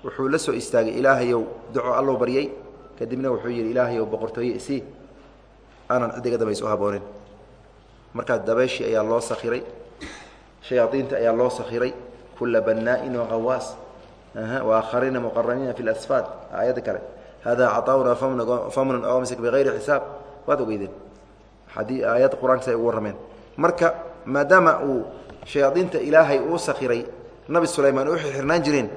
wuxuu la soo istaagay ilaahayow duco allow baryey kadibna wuxuu yidhi ilaahayow boqortooye isii aanan cid iga dambaysa u haboonin markaa dabeeshii ayaa loo sakhiray shayaaiinta ayaa loo sakhiray kula banaa'in waqawaas waaakharina muqaraniina fi lasfaad aayadda kale. Hada caطauna famnun aw amsik bigayri xisaab. Waad ogeydeen haddii aayadda qur'aankas ay ugu warrameen. Marka maadaama uu shayaadiinta ilaahay uu sakhiray nabi sulaymaan u xirnaan jireen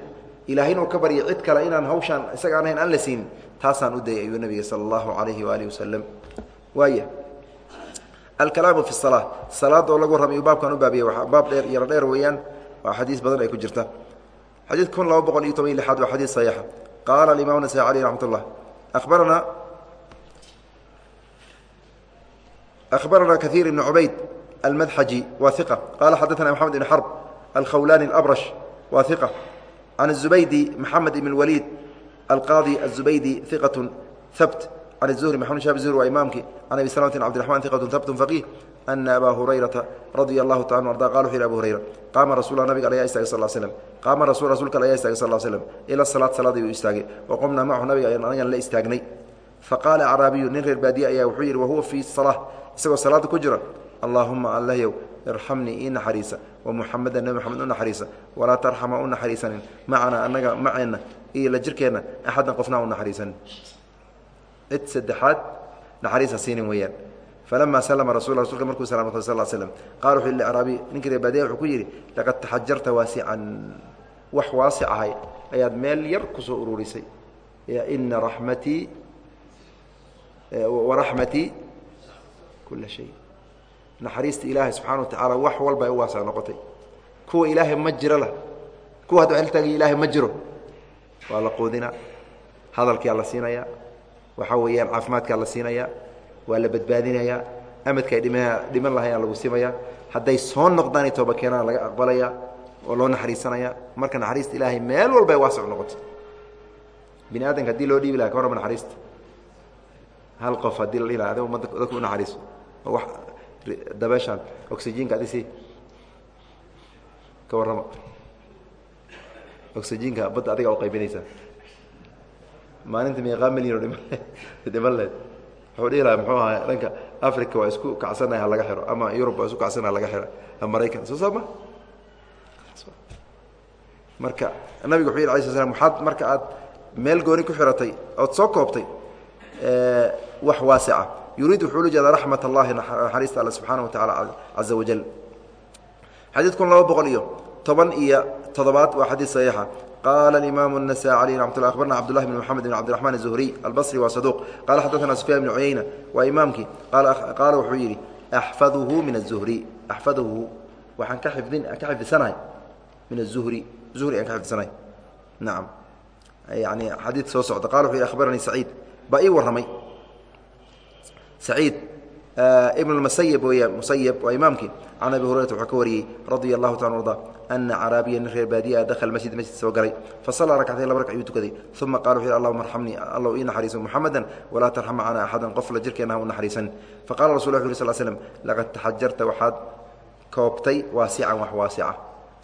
ilahay inuu ka barya cid kale inaan hawshaan isaga aan ahayn aan la siinin taasaan u dayay ayuu nabiga sala allahu calayhi waalihi wasalam waaya alkalaamu fi salaa salaada oo lagu warramayu baabkan u baabiye baab dheer yaro dheer weeyaan waa xadiis badan ay ku jirta. Xadiid kun laba boqol iyo toban iyo lixaad waa xadiid saxiixa. Qaala alimaam nasai aleyh raxmat ullah akhbaranaa أخبرنا كثير بن عبيد المدحجي واثقة قال حدثنا محمد بن حرب الخولاني الأبرش واثقة عن الزبيدي محمد بن الوليد القاضي الزبيدي ثقة ثبت عن الزهري محمد شاب الزهري وإمامك عن أبي سلامة عبد الرحمن ثقة ثبت فقيه أن أبا هريرة رضي الله تعالى عنه قالوا حين أبو هريرة قام رسول الله نبي عليه الصلاة والسلام قام رسول رسولك عليه الصلاة والسلام إلى الصلاة صلاة يستاغي وقمنا معه نبي أن لا استاغني فقال أعرابي نر البادية يا وحير وهو في الصلاة isagoo salaada ku jira allaahuma allahyow irxamnii ii naxariisa wamuxameda nebi moxamed u naxariisa walaa tarxama u naxariisanin macanaa annaga maceenna iyo la jirkeenna axaddan qofna u naxariisanin. Cid saddexaad naxariisa siinin weeyaan. Falama slma rasul rasulka markuu salama sal slm qala wuxuu yihi acraabiy ninkii reebaadiya wuxuu ku yidhi laqad taxajarta waasican. Wax waasic ayaad meel yar ku ururisay ina raxmatii waraxmatii kula shay naxariista ilaahay subxana wa tacaala wax walba ay u waasa noqotay kuwa ilaahay ma jiro lah kuwa hadda xiltaagii ilaahay ma jiro waa la quudinaa hadalkiaa la siinayaa waxaa weeyaan caafimaadkaa la siinayaa waa la badbaadinayaa amadka ay dhima dhiman lahayaa lagu simayaa hadday soo noqdaanay tooba keenaan laga aqbalayaa oo loo naxariisanayaa marka naxariista ilaahay meel walba ay waasic noqotay bini aadamka haddii loo dhiibi laha ka warrama naxariista hal qof haddii la dhihi laha ummadda dadka u naxariiso wax dabeeshaan oxygenka adisi ka warrama. Oxyjiinka badda adiga u qaybinaysaa maalinta meeqaa milyan dhiman leed wuxuu dhihi lahaa muxuu ahaa dhanka africa waa isku kacsanaha laga xiro ama yurub waa isku kacsanaha laga xiro ama maraykan. Soo saama marka nabiga wuxuu yidhi alay sl slam waxaad marka aad meel gooni ku xiratay ood soo koobtay wax waasica yuriid wuxuu ula jeedaa raxmat allahi naxariista alle subxaana wa tacala caza wajal xadiid kun laba boqol iyo toban iyo todobaad waa xadiid saxiixa qala imaamu النasaaعي ramat lla abarna cabdulahi bn mxamed bn cabdiرaحman الzuhriy albصri waa saduq qala xadaثna sufyaan bn cuyayna waa imaamkii qaala wuxuu yidhi axfaduhu min الzuhri axfaduhu waxaan ka xifdin ka xifdisanahay min الzuhri zuhri aan ka xifdisanahay nacam yani xadiid soo socda qala wuxuu yidhi akhbaranii saciid baa ii warramay saciid ibn اmasayb weya musayb waa imaamkii can abi hurayrata wuxuu ka wariyey radia allahu taala arda ana caraabiya nin reer baadiyaa dakhala masjid masjid soo galay fasallaa rakcatayn laba rag ayuu tukaday uma qala wuxu yhi allahuma arxamnii allow ii naxariiso muxamadan walaa tarxam macana axadan qofla jirkeenna ha u naxariisan faqala rasul lah uri sl slm laqad taxajarta waxaad koobtay waasican wax waasica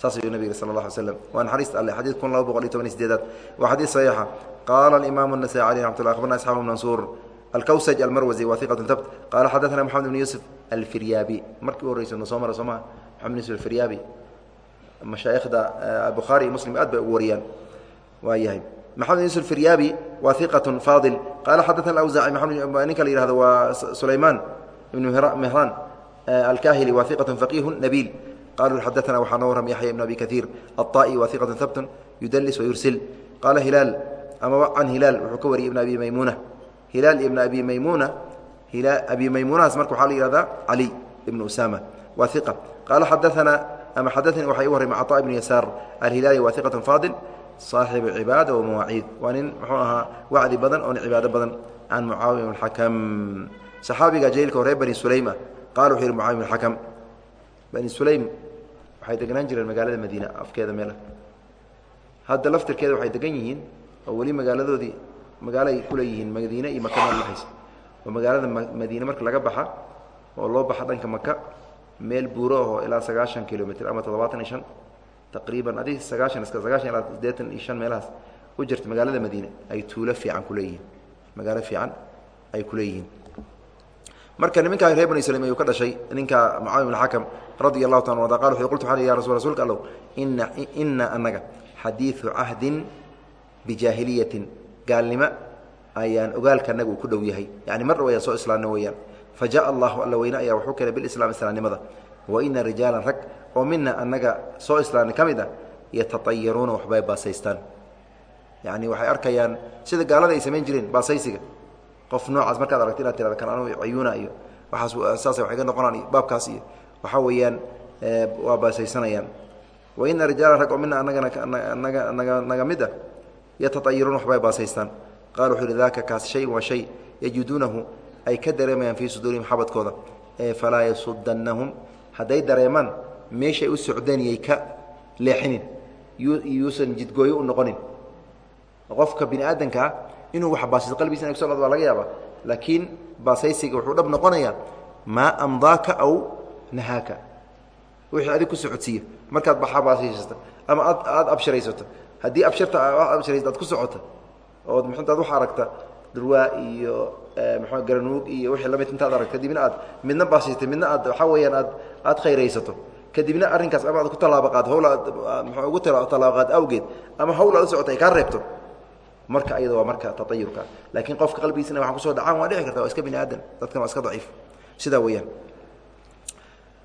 saas ayuu nabig yiri sal la alay slam waa naxariista alle xadiid kun laba boqol iyo toban iyo sideedaad waa xadiid saxiixa qaala alimaamu الnasaي alيh raxmat llah abarna isxaaq bn mansuur alkawsaj almarwazi wa iqatu habt qaala xadaana maxamed ibn yuusuf alfiryaabi markii u horreysa no soo mara sooma maxamed bn yusuf alfiryaabi mashaayikhda bukhaari iyo muslim aad bay ugu wariyaan waayahay maxamed bn yusuf alfiryaabi waa iqatun faadil qaala xadaana awsaaci ninka la yihahdo waa sulaymaan ibn mehraan alkahili wa iqatun faqiihu nabiil qaluu xadaana waxaa noo warram yaxya ibn abi kaiir aلطa'i wa iqatun habtun yudlis wayursil qaala hilaal ama can hilaal wuxuu ka wariyay ibn abi maymuuna hilaal ibn abi maymuna abi maymunahaas marka waxaa la yihahdaa cali ibn usama waa iqa qaala xadaana ama xadaanii waxaa ii warrama caطaa ibn yasaar alhilaali waa iqat faadil saaxibu cibaada wamawaaciid waa nin muxuu ahaa wacdi badan oon cibaado badan can mucaawiya bn xakam saxaabiga jaliilka reer bani sulaym ah. Qala wuxuu yihi mucaawiya bn xakam bani sulaym waxay degnaan jireen magaalada madiina afkeeda meela. Hadda laftirkeeda waxay degan yihiin oo weli magaaladoodii magaalo ay kuleeyihiin madiine iyo maka maalahaysa oo magaalada madiine marka laga baxa oo loo baxa dhanka maka meel buuro ahoo ilaa sagaashan kilomitr ama toddobaatan iyo shan taqriiban adi sagaashan iska sagaashan ilaa siddeetan iyo shan meelahaas u jirta magaalada madiine ay tuulo fiican kuleeyihiin magaalo fiican ay kuleeyihiin marka niminkaa reer bani slm ayuu ka dhashay ninka mucaawi bn xakam radia allahu ta ada qal wuxu qultu waxaan ya rasul rsulka allow ina ina anaga xadiidu cahdin bijaahiliyatin gaalnimo ayaan ogaalka anaga uu ku dhow yahay. Yani mar dhow ayaan soo islaamna weyaan fa jaءa allahu alla weyne ayaa wuxuu keenay bilislaam islaamnimada wa ina rijaalan rag oo mina anaga soo islaamna ka mid ah yatatayaruuna waxbay baasaystaan. Yani waxay arkayaan sida gaalada ay samayn jireen baasaysiga. Qof noocaas markaad aragti inaad tirada kan anu cayuuna iyo waaas saasa waxay ka noqonaan iyo baabkaas iyo waxaa weeyaan waa baasaysanayaan. Wa ina rijaalan rag oo mina anagana naga naga naga mid ah yataayiruun waxbay baasaystaan. Qala wuxuu yihi daka kaas shay waa shay yajiduunahu ay ka dareemayaan fii suduurihim xabadkooda. Ee falaa yasudannahum hadday dareemaan meeshay u socdeen yay ka leexinin yuusan jidgooyo u noqonin. Qofka bini aadankaa inuu wax baasayso qalbigiisa ina kuso baa laga yaaba laakiin baasaysiga wuxuu dhab noqonayaa maa amdaaka aw nahaaka. Wixii adig ku socodsiiyo markaad baxaa baasaysata ama aad aada abshiraysato haddii abshirta aad ku socota ood mxuntaad wax aragta durwaa iyo mxua garanuug iyo wixii la mid intaad aragta kadibna aad midna baasaytay midna aad waxaa weeyaan aad aad khayraysato kadibna arrinkaas ama aad ku tallaabo qaad hawl aad mxuu ugu tallaabo qaad awgeed ama hawl aad u socota ay kaa reebto. Marka ayada waa marka taayurka laakiin qofka qalbigiisina waa ku soo dhacaan waa dhici karta waa iska bini aadan dadkan waa iska daciif. Sidaa weyaan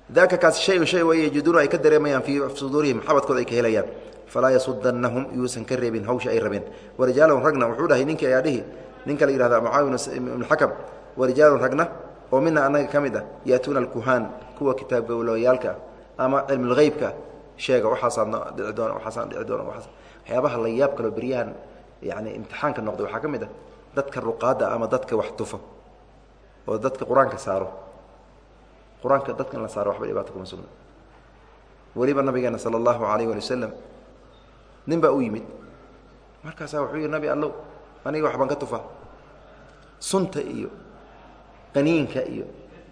daka kaas shayu shay wey yajiduuna ay ka dareemayaan fii suduurihim xabadkooda ay ka helayaan falaa yasudanahum yuusan ka reebin hawsha ay rabeen. Warijaalun ragna wuxuu dhahay ninkii ayaa dhihi ninka la yihahda mucaawin ibn xakam warijaalun ragna oo mina anaga ka mid ah yaatuuna alkuhaan kuwa kitaab gowlayaalka ama cilmulheybka sheega waxaasaad no dhici doona waxaasaan dhici doona waaas waxyaabaha la yaab kaloo beryahan yani imtixaanka noqday waxaa ka mid ah dadka ruqaadda ama dadka wax tufo oo dadka qur'aanka saaro. Qur'aanka dadka in la saaro waxba dhibaato kuma sugna. Weliba nabigeena sala allahu alayh wali wasalam nin baa u yimid. Markaasaa wuxuu yihi nabi allow aniga waxbaan ka tufaa. Sunta iyo qaniinka iyo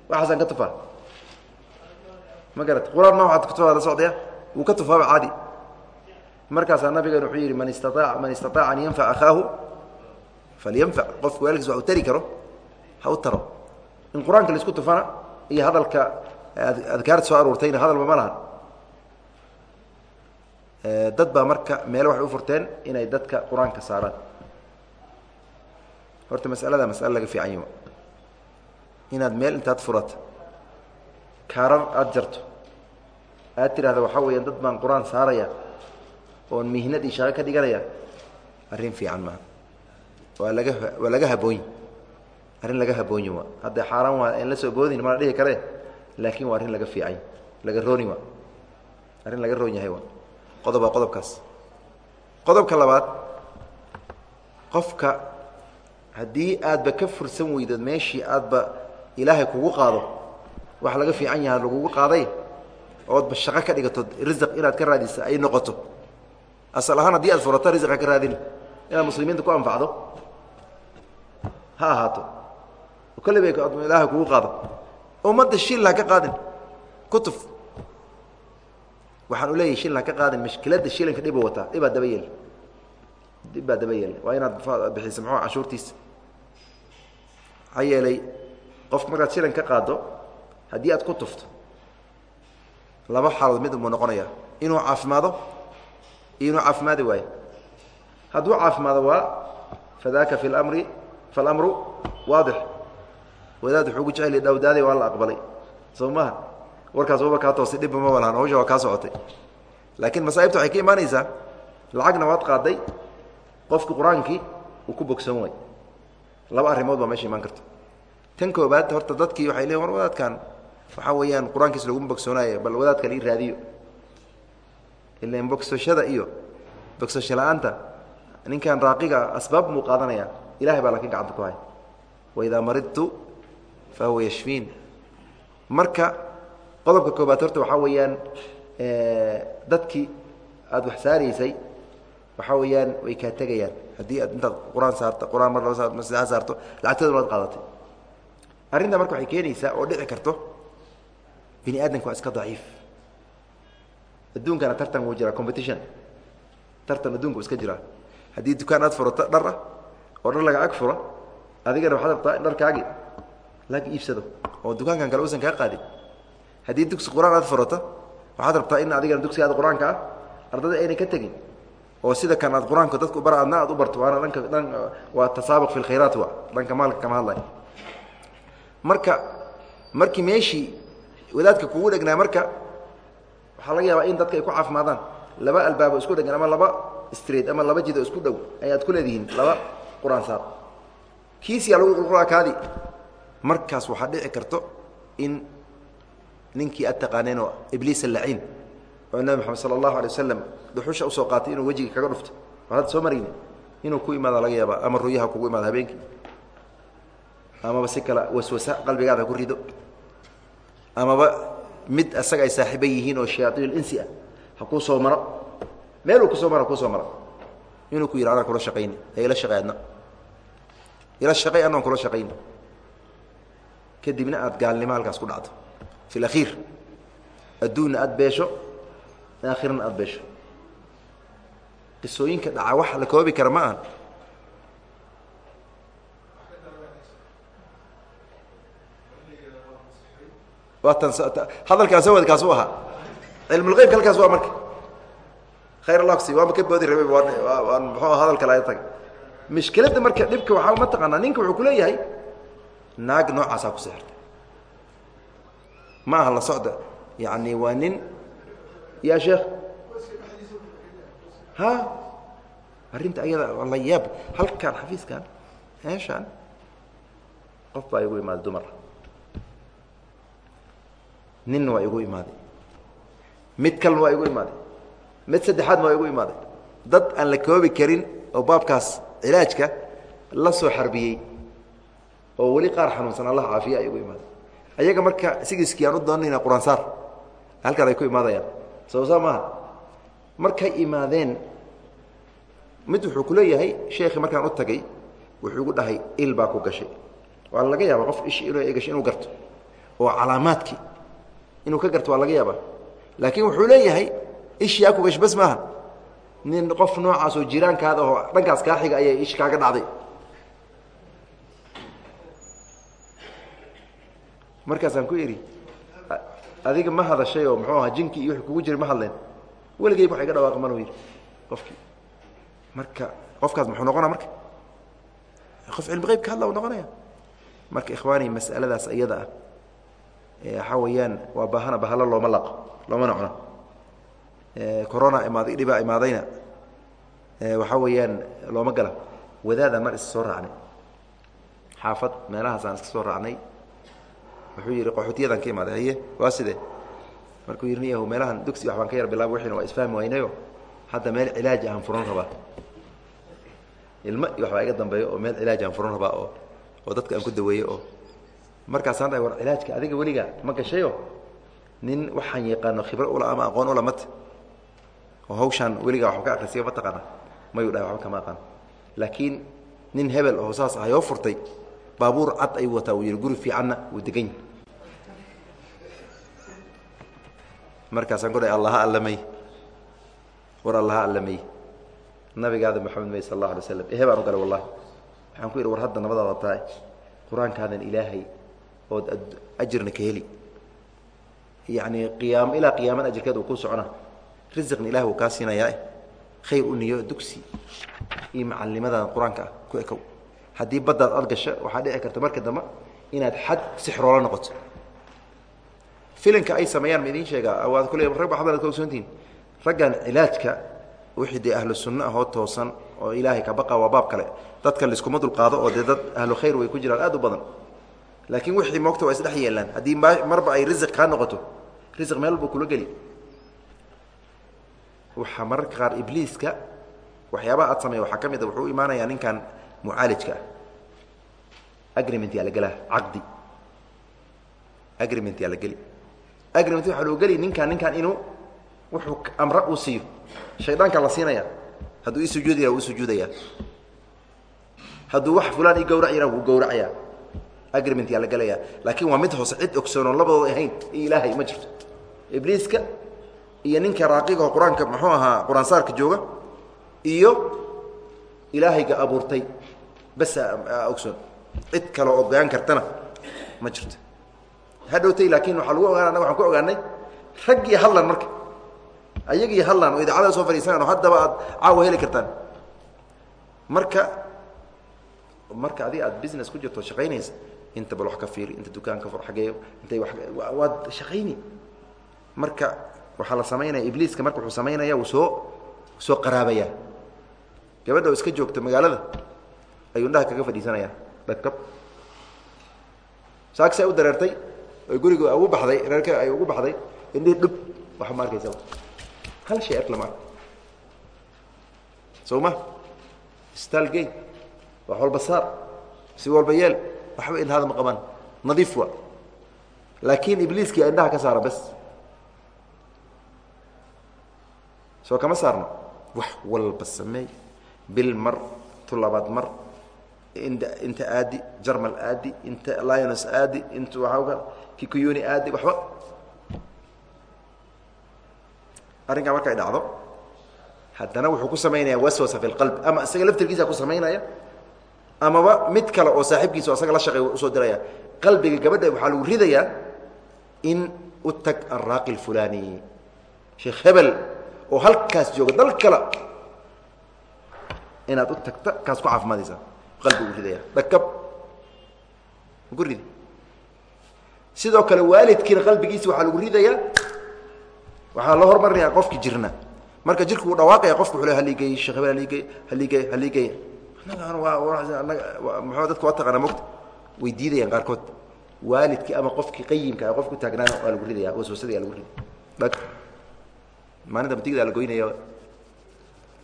waxaasaan ka tufaa. Ma garat qur'aan ma waxaad kutufaa la socdaya? Wuu ka tufaaba caadi. Markaasaa nabigeen wuxuu yidhi man istaaa man istaaaca an yanfac akhaahu falyanfac qofku walaalkiis wax u tari karo ha u taro. In qur'aanka la isku tufana iyo hadalka adkaarta soo aruurtayna hadalba ma lahan dad baa marka meelo waxay u furteen inay dadka qur'aanka saaraan. Horta masalada masale laga fiican yahi inaad meel intaad furato kaarar aada jarto aad tidhahda waxaa weeyaan dad baan qur'aan saaraya oon mihnad iyo shaqo ka dhiganaya arrin fiican maaha. Waa laga waa laga haboonyi arrin laga haboonyi waa. Hadda xaaraan waa aan la soo boodin mana dhihi kare laakiin waa arrin laga fiicany laga rooni waa. Arrin laga roon yahay waa qodob waa qodobkaas. Qodobka labaad qofka haddii aadba ka fursan weydo meeshii aadba ilaahay kugu qaado wax laga fiican yaha lagugu qaaday oodba shaqo ka dhigato risq inaad ka raadisa ay noqoto. Asal ahaan haddii aad furato risqa ka raadin inaad muslimiinta ku anfacdo ha ahaato. Kolle ilaahay kugu qaado. Ummadda shil ka qaadin. Kutuf waxaan u leeyahy shil ha ka qaadin mashkiladda shilinka dhibu wataa dhibaa daba yeel dhib baa daba yeel waa inaad bixiso muxuu cashuurtiisa maxaa yeelay. Qofka markaad shilan ka qaado haddii aad ku tufto laba xaalood mid umuu noqonaya. Inuu caafimaado iyo inuu caafimaadi waayo. Hadduu caafimaado waa fadaaka fi mri falamru waadix. Wadaad wuxuu gu jecel dhawdaaday waa la aqbalay. Soo maha warkaas waba kaa toosay dhibba ma lahan hawsha waa kaa socotay. Laakiin masaa'ibta waxay ka imaanaysaa lacagna waad qaaday qofki qur'aankii uu ku bogsan waay laba arrimood baa meesha imaan karta tan koobaad horta dadkii waxay leeyiin war wadaadkan waxaa weeyaan qur'aankiis laguma bogsoonaayo bal wadaadka la ii raadiyo. Ilan bogsashada iyo bogsasho la'aanta ninkan raaqiga asbaab muu qaadanaya ilahay baa laakiin gacanta ku hay waidaa maridtu fa huwa yashfiin. Marka qodobka koobaad horta waxaa weeyaan dadkii aada wax saaraysay waxaa weeyaan way kaa tegayaan. Haddii aad intaad qur'aan saarto qur'aan mar laba saar mar saddexaad saarto lacagtooda waad qaadatay arrintaa marka waxay keenaysaa oo dhici karto bini aadamka waa iska daciif. Adduunkana tartan wuu jiraa competition. Tartan adduunka u iska jiraa. Haddii dukaan aad furato dhar ah oo dhar laga ag furo adigana waxaad rabtaa in dharkaagi laga iibsado oo dukaankan kale uusan kaa qaadin haddii dugsi qur'aan aad furato waxaad rabtaa in adigana dugsigaada qur'aanka ah ardada ayna ka tegin. Oo sida kan aad qur'aanka dadku bara adna aad u barto waana dhanka dhan waa tasaabuq fi lkhayraat wa dhanka maalka kama hadlay. Marka markii meeshii wadaadka kugu dhegnaa marka waxaa laga yaabaa in dadka ay ku caafimaadaan. Laba albaabo isku dhegan ama laba street ama laba jid oo isku dhow ayaad ku leedihiin laba qur'aan saar. Kiisiyaa lagu qulqulaa kaadi. Markaas waxaa dhici karto in ninkii aad taqaaneen oo ibliis alaciin oo nabi moxamed sala allahu alay wasalam dhuxusha u soo qaatay inuu wejiga kaga dhufto waa hadda soo marayni inuu ku imaada laga yaaba ama ruyaha kugu imaado habeenkii amaba si kale waswasa qalbigaada ku rido amaba mid asaga ay saaxiiba yihiin oo shayaaiin insi ah ha kuu soo maro. Meeluu ku soo maro ku soo maro. Inuu ku yidhi anaan kula shaqayni ee ila shaqey ila shaqay anaan kula shaqayni kadibna aad gaalnimo halkaas ku dhacdo fi lakhiir adduunna aad beesho aakhirana aad beesho qisooyinka dhaca wax la koobi kara ma aha waa tan hadalkaan sawad kaas u ahaa cilmulqeybka halkaas waa marka khayr kusi waama ka boodi rabay waan muxuu hadalka laga taga mishkiladda marka dhibka waxaa ma taqaanaa ninka wuxuu ku leeyahay naag noocaasaa ku seexirtay ma aha la socda. Yacni waa nin. Ya sheekh? Ha? Arrinta ayada la yaab. Halkaan xafiiskan meeshaan qof baa igu imaaday dumar. Ninna waa igu imaaday mid kalena waa igu imaaday mid saddexaadna waa igu imaaday dad aan la koobi karin oo baabkaas cilaajka la soo xarbiyey oo weli qaar xanuunsan allah caafiya ay igu imaaday ayaga marka sigiskii aan u doonayna qur'aan saar. Halkaan ay ku imaadayaan. Soo maaha. Markay imaadeen mid wuxuu ku leeyahay sheekhi markaan u tagay wuxuu igu dhahay il baa ku gashay. Waa laga yaaba qof ishi inuu gashay inuu garto. Oo calaamaadkii. Inuu ka garto waa laga yaaba laakiin wuxuu leeyahay ishii aa ku gash bas maaha. Nin qof noocaas oo jiraankaada oo dhankaas kaa xiga ayay ish kaaga dhacday markaasaan ku idhi adiga ma hadashay oo muxuu ahaa jinkii iyo wixii kugu jiray ma hadleen. Weligeyba wax iga dhawaaq malo yidhi qofkii. Marka qofkaas muxuu noqonaa marka? Qof cilmi qeyb ka hadla u noqonaya? Marka ikhwaani mas'aladaas iyada ah waxaa weeyaan waa baahana bahalo looma laqo loomana cuno corona imaaday dhibaa imaadayna waxaa weeyaan looma gala. Wadaadaan mar is soo raacnay. Xaafad meelahaasaan iska soo raacnay wuxuu yidhi qaxootiyadan ka imaaday haye? Waa sidee markuu yidhi niyahu meelahan dugsi waxbaan ka yar bilaaba wixiina waa isfahmi waynayo hadda meel cilaaj ahaan furan rabaa. Ilmo iyo waxbaa iga dambeeyo oo meel cilaaj aan furan rabaa oo oo dadka aan ku daweeyo oo. Markaasaan dhahay war cilaajka adiga weliga ma gashayo? Nin waxaan yaqaano khibro ula ama aqoon ula mata oo hawshaan weligaa waxba ka akrisiya ma taqaana mayuu dhahay waxba kama aqaan. Laakiin nin hebel oo saas ah yoo furtay baabuur cad ayuu wataa uu yidhi guri fiicanna wuu degan yahi markaasaan ku dhahay allaha allamay. War allaha allamay. Nabigaada moxamed may sal allah alay slam ehe baan u galay wallahi waxaan ku yidhi war hadda nabadaada tahay. Qur'aankaadan ilaahay ood ajirna ka heli. Yacni qiyaam ilaa qiyaaman ajirkeed uu ku socona. Risiqna ilahi wuu kaa siinayaa khayr u niyo dugsi iyo macalinimadan qur'aanka ah ku ekow haddii baddaad aad gasho waxaa dhici karta marka dambe inaad xad sixroola noqoto. Filinka ay sameeyaan ma idiin sheegaa? Waad kule rag ba xadanaad ka raggan cilaajka wixii dee ahlu sunno ahoo toosan oo ilaahay ka baqa waa baab kale. Dadka laiskuma dulqaado oo dee dad ahlu khayr way ku jiraan aad u badan. Laakiin wixii moogta waa isdhex yeelaan. Haddii marba ay risiq kaa noqoto. Risiq meel walba kula geli. Waxaa mararka qaar ibliiska waxyaabaha aad sameeya waxaa ka mid a wuxuu u imaanayaa ninkan mucaalijka ah agreement yaa la gelaa caqdi. Agreement yaa la geli. Agreement waxaa loo geli ninkan ninkan inuu wuxuu amra uu siiyo. Shaydaanka la siinaya hadduu ii sujuudaya wuu sujuudaya hadduu wax fulaan ii gawrac yara wuu gawracayaa agreement yaa la gelaya laakiin waa mid hoose cid ogsoonoon labadooda ahayn iyo ilaahay ma jirto. Ibliiska iyo ninka raaqiga oo qur'aanka muxuu ahaa qur'aansaarka jooga iyo ilaahayga abuurtay. Bas ogsoon cid kaloo ogaan kartana ma jirto. Hadhowtay laakiin waxaa lagu ogaana annaga waxaan ku ogaanay raggii hadlan marka. Ayagii hadlan oo idaacada soo fadhiisanaan oo haddaba aad caawa heli kartaan. Marka marka adiga aad business ku jirto shaqaynaysa inta bal wax ka fiiri inta dukaanka fur xagee intay wa waad shaqayni. Marka waxaa la samaynaya ibliiska marka wuxuu samaynaya wuu soo soo qaraabaya gabadha oo iska joogta magaalada ayuu indhaha kaga fadhiisanaya dhagkab saagsaa u dareertay oy guriga ugu baxday reerka ay ugu baxday indhihi dhub waxa ma arkaysa. Hal shay ark lama arko soo ma? Staalgey wax walba saar si walba yeel waxba indhahada ma qabaan nadiif wa. Laakiin ibliiskii indhaha ka saara bas soo kama saarno? Wax walba sameey bil mar tulabaad mar inta aadi jarmal aadi inta lions aadi inta waxaa kikuyuni aadi waxba. Arrinkaa markay dhacdo haddana wuxuu ku samaynaya waswasa fi lqalb ama isaga laftirkiisa ku samaynaya amaba mid kale oo saaxiibkiisa o isaga la shaqeey u soo diraya. Qalbiga gabadha waxaa lagu ridayaa in u tag alraaqi lfulani sheekh hebel oo halkaas jooga dal kale inaad u tagta kaas ku caafimaadaysa qalbigu ridaya dhakab ku ridi sidoo kale waalidkiina qalbigiisa waxaa lagu ridayaa. Waxaa loo hormarinaya qofki jirna. Marka jirku uu dhawaaqaya qofku wuxuu le haligey sheekh hebel haligey haligey haligey annaga waa muxuu dadka waa taqaana mogta way diidayaan qaarkood. Waalidkii ama qofkii qayimka ah qofku taagnaana waa lagu ridaya waswasada yaa lagu ridi dhag. Maalinta tigida la goynaya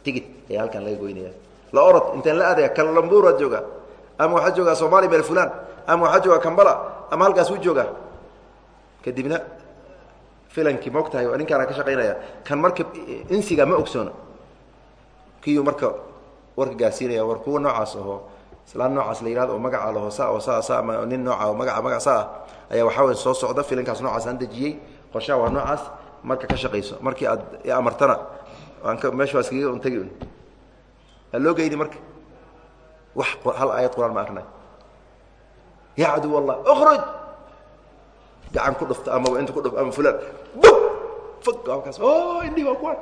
tigid. Ayaa halkan laga goynaya la orod intaan la aadaya kalamburaad jooga ama waxaa joogaa somalia meel fulan ama waxaa joogaa kambala ama halkaas u jooga. Kadibna filankii moog tahay oo ninkaana ka shaqaynaya. Kan marka insiga ma ogsoono kiyuu marka warka gaarsiinaya war kuwa noocaas ahoo islaan noocaas la yihahdo oo magaca laho sa oo sa sa ama nin nooca oo magaca magac sa ah ayaa waxaa wey soo socda filankaas noocaas aan dejiyey. Qorshaha waa noocaas marka ka shaqayso. Markii aad amartana meesha waa iskaga un tegi un aa loo geyni marka? Hal aayad quraan ma akrinay ya caduw allah ukruj gacan ku dhufto amaba inta ku dhuf ama fulan. O indhihi waa kuwan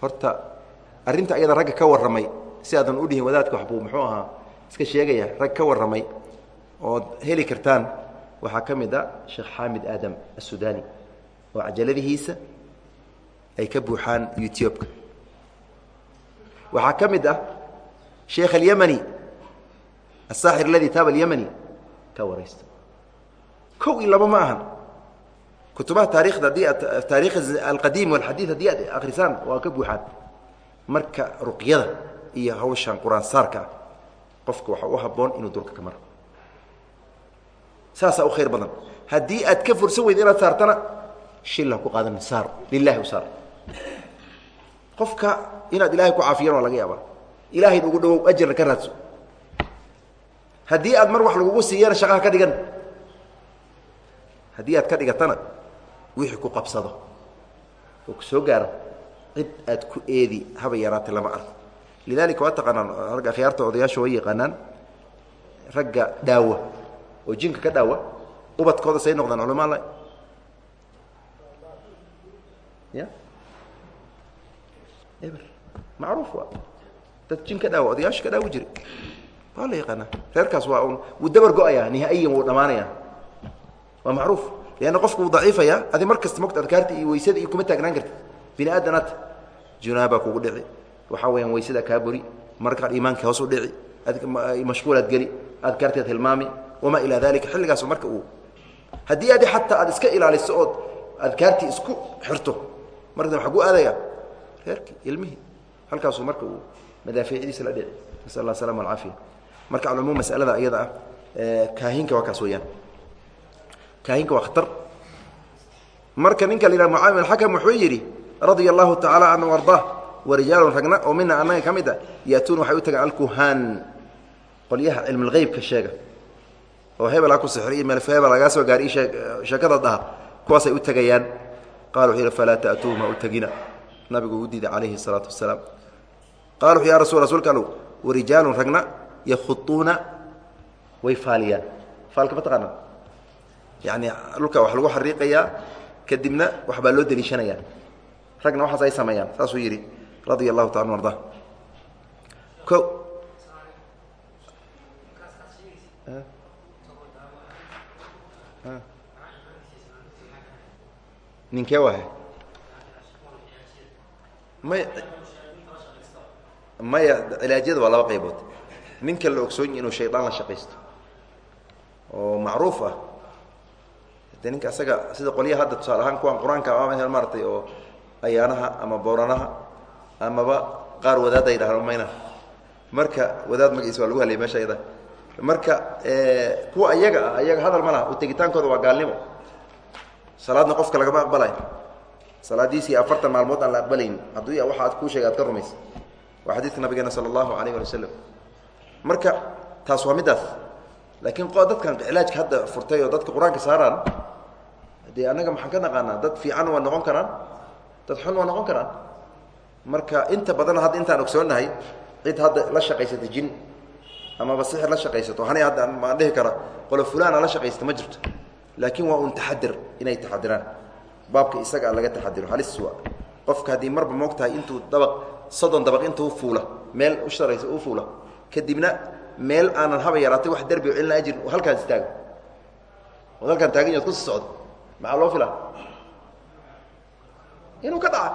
horta arrinta ayada ragga ka warramay si aadan u dhihin wadaadka waxbuu muxuu ahaa iska sheegaya rag ka warramay ood heli kartaan waxaa ka mid a sheekh xaamid aadam assudani oo cajaladihiisa ay ka buuxaan youtubeka. Waxaa ka mid ah sheekh alyamani asaaxir aladi taaba alyamani ka waraysta. Kow iyo laba ma ahan. Kutubaha taarikhda haddii aad taarikh alqadiim walxadiid haddii aad akrisaan waa ka buuxaan. Marka ruqyada iyo hawshan qur'aan saarka ah qofka waxaa u habboon inuu dulka ka maro. Saasaa u khayr badan. Haddii aad ka fursan weyd inaad saartana shilla ku qaadan saar. Lilahi u saar qofka inaad ilaahay ku caafiyaan waa laga yaabaa. Ilaahayna ugu dhawow ajarna ka raadso. Haddii aad mar wax lagugu siiyana shaqaha ka dhigan. Haddii aad ka dhigatana wixii ku qabsado. Oo ku soo gaaro. Cid aad ku eedi haba yaraatay lama arko. Lidalika waa taqaanaan ragga akhyaarta odayaasha way yaqaanaan ragga dhaawa. Oo jinka ka dhaawa ubadkooda say noqdaan culamaa eber. Macruuf waa. Dad jin ka dhaawa odayaasha ka dhaawi jira waa la yaqaanaa. Reerkaas waa un. Wuu dabar go'ayaa nihaa'iyan wuu dhammaanaya waa macruuf. Leanna qofku wuu daciifaya adi mar kasta mogta adkaarta iyo weysada iyo kuma taagnaan karti bini aadanaad junaabaa kugu dhici. Waxaa weyaan weysada kaa buri marka qaar iimaanka hoos u dhici. Mashquulaad geli. Adkaarteed hilmaami. Wamaa ilaa dalika xilligaas marka uu. Haddii adi xataa aad iska ilaaliso ood adkaartii isku xirto marka waxaa ku aadaya reerkii ilmihii. Halkaasuu marka uu madaafiicdiisa la dhici. Nasal allah asalama alcaafiya marka alcumuum masalada iyada ah kaahinka waa kaas weeyaan. Kaahinka waa khatar. Marka ninka la yidhaha mucaawim alxakam wuxuu yidhi radia allahu tacaala canhu ardaa warijaalun ragna oo mina annaga ka mid a yaatuuna waxay u tagaan alkuhaan. Qolyaha cilmulgeybka sheega. Oo hebel ha ku sixriy meel hebel lagaa soo gaari sheekada dhaha kuwaasay u tegayaan qala wuxuu yidhi falaa ta'tuuhum ha u tegina nabigu u diiday calayhi الsalaatu wasalaam. Qala wuxu ya rasul rasuulka warijaalun ragna yakhuuuna way faaliyaan. Faalka ma taqaana yani dhulka wax lagu xariiqayaa kadibna wax baa loo deliishanaya. Ragna waxaas ay sameeyaan saasuu yidhi radia allahu taala anu arda o ninkee wahe may maya cilaajyada waa laba qaybood. Ninka la ogsoonyi inuu shaydaan la shaqaysto oo macruuf ah de ninka asaga sida qolyaha hadda tusaale ahaan kuwan qur'aanka maaratay oo ayaanaha ama booranaha amaba qaar wadaad ay dhahaan mayna. Marka wadaad magaciisa waa lagu haliyay meesha ayada. Marka kuwa ayaga ah ayaga hadal ma laha u tegitaankooda waa gaalnimo. Salaadna qofka lagama aqbalayo salaadiisii afartan maalmood aan la aqbalayn haddii waxa aad kuu sheegay ad ka rumaysa waa xadiidka nabigeena sala allahu alayh ali wasalam marka taas waa middaas laakiin dadkan cilaajka hadda furtay oo dadka qur'aanka saaraan dee annaga maxaan ka naqaanaa dad fiican waa noqon karaan? Dad xun waa noqon karaan? Marka inta badan hadda intaan ogsoonnahay cid hadda la shaqaysata jin amaba sixir la shaqaysato hani hadda maan dhihi kara qolo fulana la shaqaysata ma jirto. Laakiin waa un taxadir inay taxadiraan baabka isagaa laga taxadiro. Halis waa qofka haddii marba moog tahay intuu dabaq soddon dabaq intuu fuula meel u sharaysa u fuula kadibna meel aanan haba yaraatay wax derbi o cilna ajir halkaan istaago ood halkaan taagan yaad ku sii socdo. Maxaa loo filaa? Inuu ka dhaca.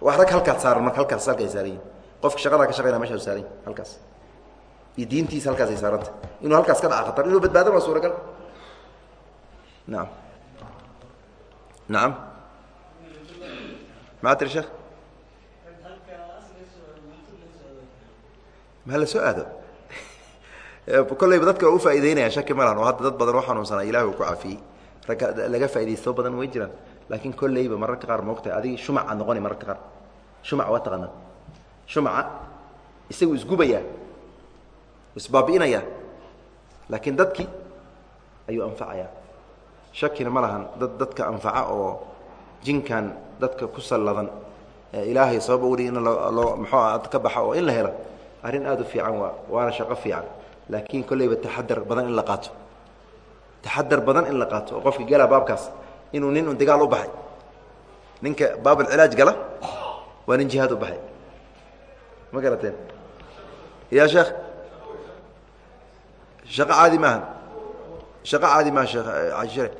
Waa rag halkaas saaran marka halkaas halkaay saaran yihiin qofka shaqadaa ka shaqaynaa meesha saaran yahi halkaas. Iyo diintiisa halkaasay saaranta. Inuu halkaas ka dhaca khatar inuu badbaadan waa suuragal naam naam. Maxaa tiri sheekh ma la soo aado? Kollayba dadka waa u faa'ideynaya shaki ma lahan oo hadda dad badan oo xanuunsanaa ilahi uu ku cafiyey ragga laga faa'idaystoo badan way jiraan laakiin kollayba mararka qaar moogtahay adig shumac aad noqoni mararka qaar. Shumac waa taqaanaa. Shumaca isagu isgubayaa isbaabi'inayaa laakiin dadkii ayuu anfacayaa shakina ma lahan. Dad dadka anfaca oo jinkan dadka ku salladan ilaahay sabab uhi in loo muxuua ka baxa oo in la helo arrin aad u fiican waa waana shaqo fiican. Laakiin kolleyba taxadar badan in la qaato. Taxadar badan in la qaato. Oo qofka gala baabkaas inuu nin un dagaal u baxay. Ninka baabulcilaaj gala waa nin jihaad u baxay. Ma garateen ya sheekh? Shaqo caadi maaha shaqo caadi maaha sheekh ashire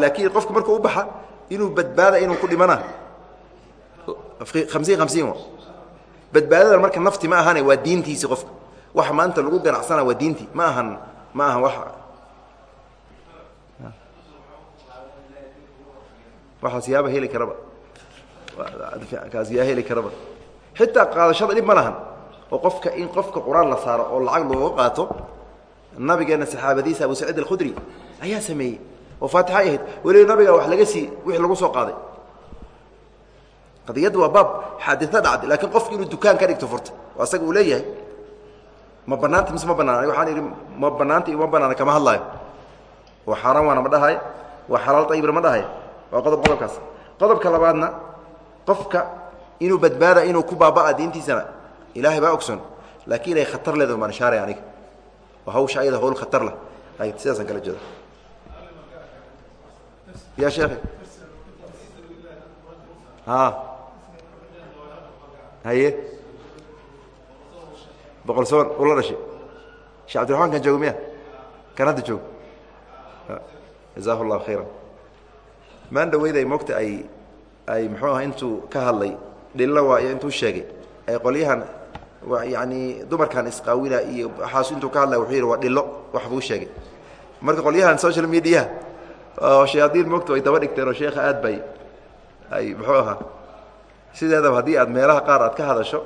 laakiin qofka markuu u baxa inuu badbaada inuu ku dhimana. Hamsiin hamsiin badbaadada marka nafti ma ahane waa diintiisi qofka waxa maanta lagu ganacsana waa diintii ma ahan ma ahan wa waxaas yaaba heli karaba. Kaas yaa heli karaba. Xitaa qaadashada dhib ma lahan. Oo qofka in qofka qur'aan la saaro oo lacag looga qaato nabigeena saxaabadiisa abu saciid alkhudri ayaa sameeyey. Oo faatixa ay ahayd. Weliba nabiga wax laga sii wixii lagu soo qaaday. Qadiyadda waa baab xaadita dhacday laakiin qofki inuu dukaan ka dhigto furta oo asaga uu leeyahay. Ma banaanta mise ma banaan aniga waxaan idhi ma banaanta iyo ma banaana kama hadlaayo. Waa xaaraan waana ma dhahayo waa xalaal ayibna ma dhahayo waa qodob qodobkaas. Qodobka labaadna qofka inuu badbaada inuu ku baabaa diintiisana ilaahay baa ogson laakiin inay khatar leedahay baan ishaaray aniga hawsha ayada hawl khatar leh. Sidaasaan kala jeeda ya sheekh. A haye. Boqol soon ula dhashay. Shee abdiraxmaan kan joogo miya? Kan hadda joog jazaahu llahu khayra maan dhaweyday mogta ay ay muxuu aha intuu ka hadlay dhillo waa iyo intuu sheegay. Ay qolyahan yani dumarkan isqaawina iyo waxaasu intuu ka hadlay wuxuu yidhi waa dhillo wax buu sheegay. Marka qolyahan social mediaha oo shayaadiin mogta ay daba dhigteen oo sheekha aad bay ay muxuu ahaa sideedaba haddii aad meelaha qaar aad ka hadasho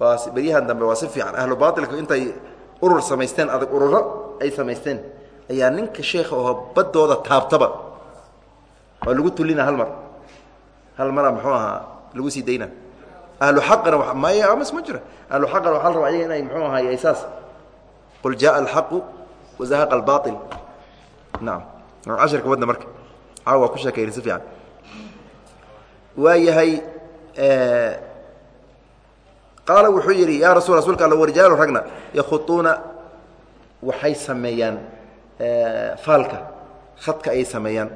waa beryahan dambe waa si fiican. Ahlu baailku intay urur samaysteen adag ururo ay samaysteen ayaa ninka sheekha oo baddooda taabtaba. Waa lagu tulina hal mar. Hal mara muxuu ahaa lagu sii dayna ahlu xaqana maya amas ma jira ahlu xaqana waxaa la rabaa ayaga inay muxuu ahaay saas. Qul jaءa alxaqu wazahaqa albaail nacam casharka wadna marka. Caawa ku sheekayna si fiican. Waa yahay qaala wuxuu yidhi yaa rasul rasulka alla warijaalu ragna yakhuuuna waxay sameeyaan faalka. Khadka ayay sameeyaan.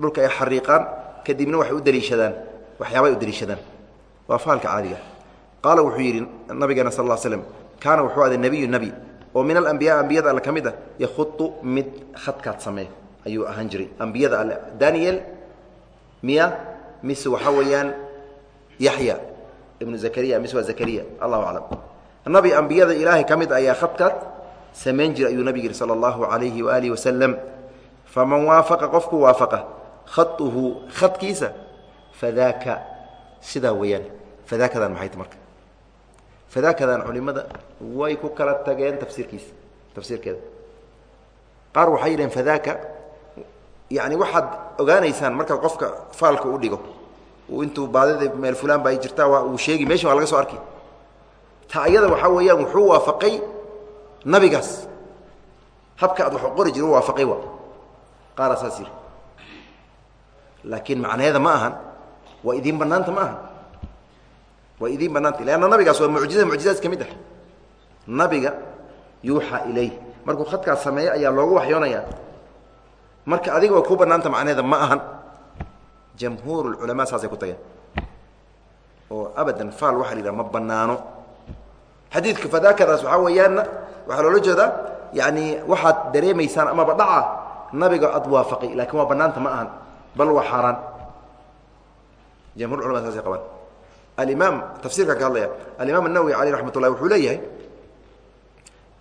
Dhulka ay xariiqaan. Kadibna waxay u daliishadaan. Waxyaabay u daliishadaan waa faalka caadiga. Qaala wuxuu yidhi nabigeena sal slm kaana wuxuu aday nebiyu nebi oo min alambiya ambiyada alle ka mid a yakhutu mid khadkaad sameey ayuu ahaan jiray. Ambiyada alle daniel miya mise waxaa weeyaan yaxya ibnu zakariya mise waa zakariya allahu aclam. Nabi ambiyada ilaahay ka mid ayaa khadkaad samayn jiray ayuu nabig yihi sala allahu calayhi waaalihi wasalam faman waafaqa qofku waafaqa khauhu khadkiisa fadaaka sidaa weeyaan fadaakadan maxay ta marka? Fadaakadan culimada way ku kala tageen tafsiirkiisa tafsiirkeeda. Qaar waxay yidhaheen fadaaka yani waxaad ogaanaysaan markaad qofka faalka u dhigo. Intuu baadida meel fulaan ba ay jirtaa waa uu sheegi meesha waa laga soo arki. Ta ayada waxaa weeyaan wuxuu waafaqay nabigaas. Habka aad wax u qori jir u waafaqay wa qaara saas yiri. Laakiin macnaheeda ma ahan waa idiin banaanta ma aha waa idiin banaanta leanna nabigaas waa mucjiza mucjizaas ka mid ah. Nabiga yuuxaa ilayh markuu khadkaas sameeyo ayaa loogu waxyoonayaa. Marka adiga waa ku banaanta macnaheeda ma ahan. Jamhuur culamaa saasay ku tageen. Oo abadan faal waxa la yidhaha ma banaano xadiidka fadaakadaas waxaa weeyaanna waxaa loola jeedaa yani waxaad dareemaysaan amaba dhaca nabiga ad waafaqay laakiin waa banaanta ma ahan bal waa xaaraan. Jamhur culama saasay qabaan alimaam tafsirka ka hadlaya alimaam الnawowi aleyh raxmat ullahi wuxuu leeyahay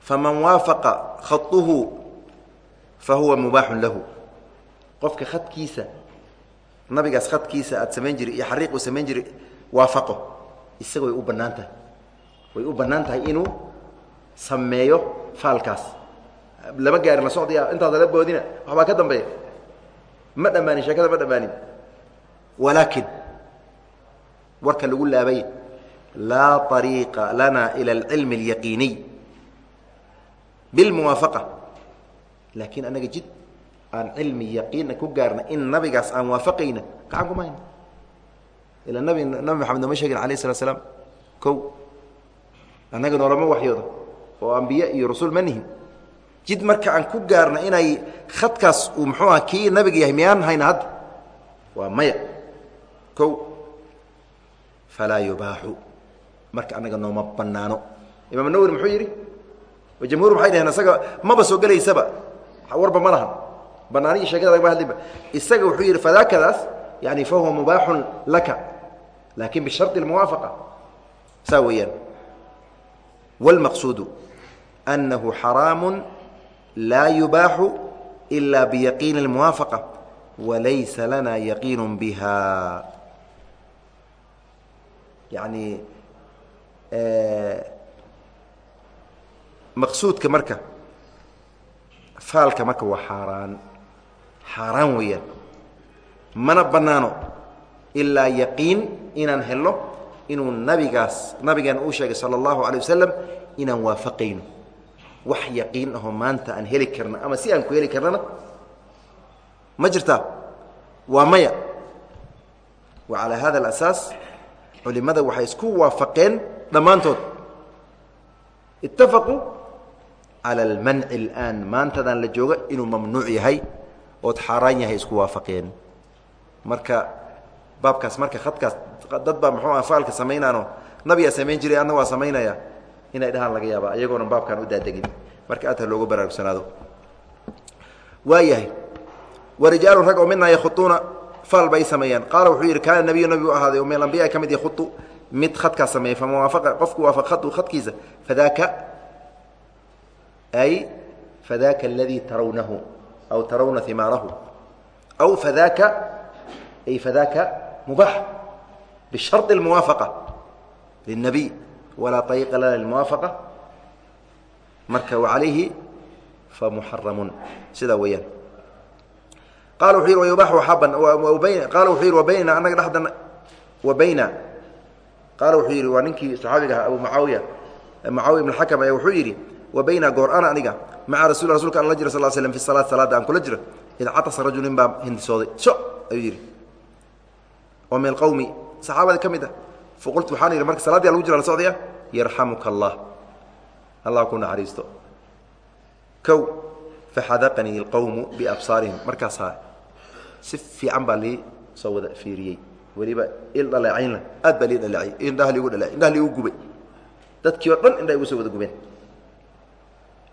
faman waafaqa khaطuhu fahuwa mubaaxun lahu qofka khadkiisa nabigaas khadkiisa aad samayn jiri iyo xariiq uu samayn jiri waafaqo isaga way u bannaan tahay way u bannaan tahay inuu sameeyo faalkaas lama gaarin la socdaya intaada la boodina waxbaa ka dambeeya ma dhammaanin sheekada ma dhammaanin walaakin warka lagu laabay laa طariiqa lana ilى اlcilmi اlyaqiiniy biاlmuwaafaqa laakiin anaga jid aan cilmi yaqiina ku gaarna in nabigaas aan waafaqayna gacan kuma hayna ila nabi nabi maxamed nooma sheegin alayh isalat slaam ko annaga noolama waxyooda oo ambiye iyo rasuul ma nihin jid marka aan ku gaarna inay khadkaas uu muxuu aha kii nabiga yahay miyaan hayna hadda waa maya ko falaa yubaaxu marka annaga nooma banaano imaam nawwi muxuu yidhi jamhuur maxay dhaheen isaga maba soo gelaysaba warba ma lahan banaaniyi sheekada lagama hadliba isaga wuxuu yidhi fadaakadaas yani fahuwa mubaaxun laka laakin bishardi اlmuwaafaqa saa weeyaan wاlmaqsuudu أnahu xaraamu laa yubaaxu إila biyaqiini اlmuwaafaqa walaysa lana yaqiin biha yani maqsuudka marka faalka marka waa xaaraan. Xaaraan weeyaan. Mana bannaano ilaa yaqiin inaan helno inuu nabigaas nabigeena uu sheegay sala allahu alay wasalam inaan waafaqayno. Wax yaqiin ahoo maanta aan heli karna ama si aan ku heli karnana ma jirtaa? Waa maya. Wa calaa hada culimmada waxay isku waafaqeen dhammaantood. Itafaquu cala almanci اlaan maantadan la jooga inuu mamnuuc yahay ood xaaraan yahay isku waafaqeen. Marka baabkaas marka khadkaas dad baa muxuu ah samaynaano nabigaa samayn jiray adna waa samaynaya. Inay dhahaan laga yaaba iyagoona baabkan u daadegin marka aad ha loogu baraarugsanaado waa yahay rag oo midnaa yakhuuuna faal bay sameeyaan qaala wuxuu yidhi kaana nabiyu nabi u ahaaday oo min alambiya ka mid yahutu mid khadkaas sameeyey fama waafaqa qofku waafaq khadu khadkiisa fadaaka ay fadaaka aladii tarawnahu aw tarawna imaarahu aw fadaaka ay fadaaka mubaax bisharطi اlmuwaafaqa lلnabiy walaa طariiqa lana lilmuwaafaqa marka wacalayhi famuxaramun sidaa weeyaan qala wuxuu yidhi wayubaax waxaaban qaala wuxuu yidhi wabaynana annaga dhexdana wabayna qaala wuxuu yidhi waa ninkii saxaabiga ahaa abu mucaawiya mucaawiya ibn xakam ayaa wuxuu yidhi wabayna goor ana aniga maca rasul rasulka an la jira sal slm fi salaat salaada aan kula jiro id catasa rajul nin baa hindisooday. So ayuu yidhi. Oo min alqowmi saxaabada ka mid ah faqultu waxaan yidhi marka salaadii lagu jira la socdaya yarxamuka allah. Allah ku naxariisto. Kow faxadaqanii اlqowmu biabsaarihim markaasaa si fiican baa lii soo wada fiiriyey. Weliba il dhaleecaynla aad baa lii dhaleecay indhaha liigu dhaleecay indhaha liigu gubay. Dadkii oo dhan indha igu soo wada gubeen.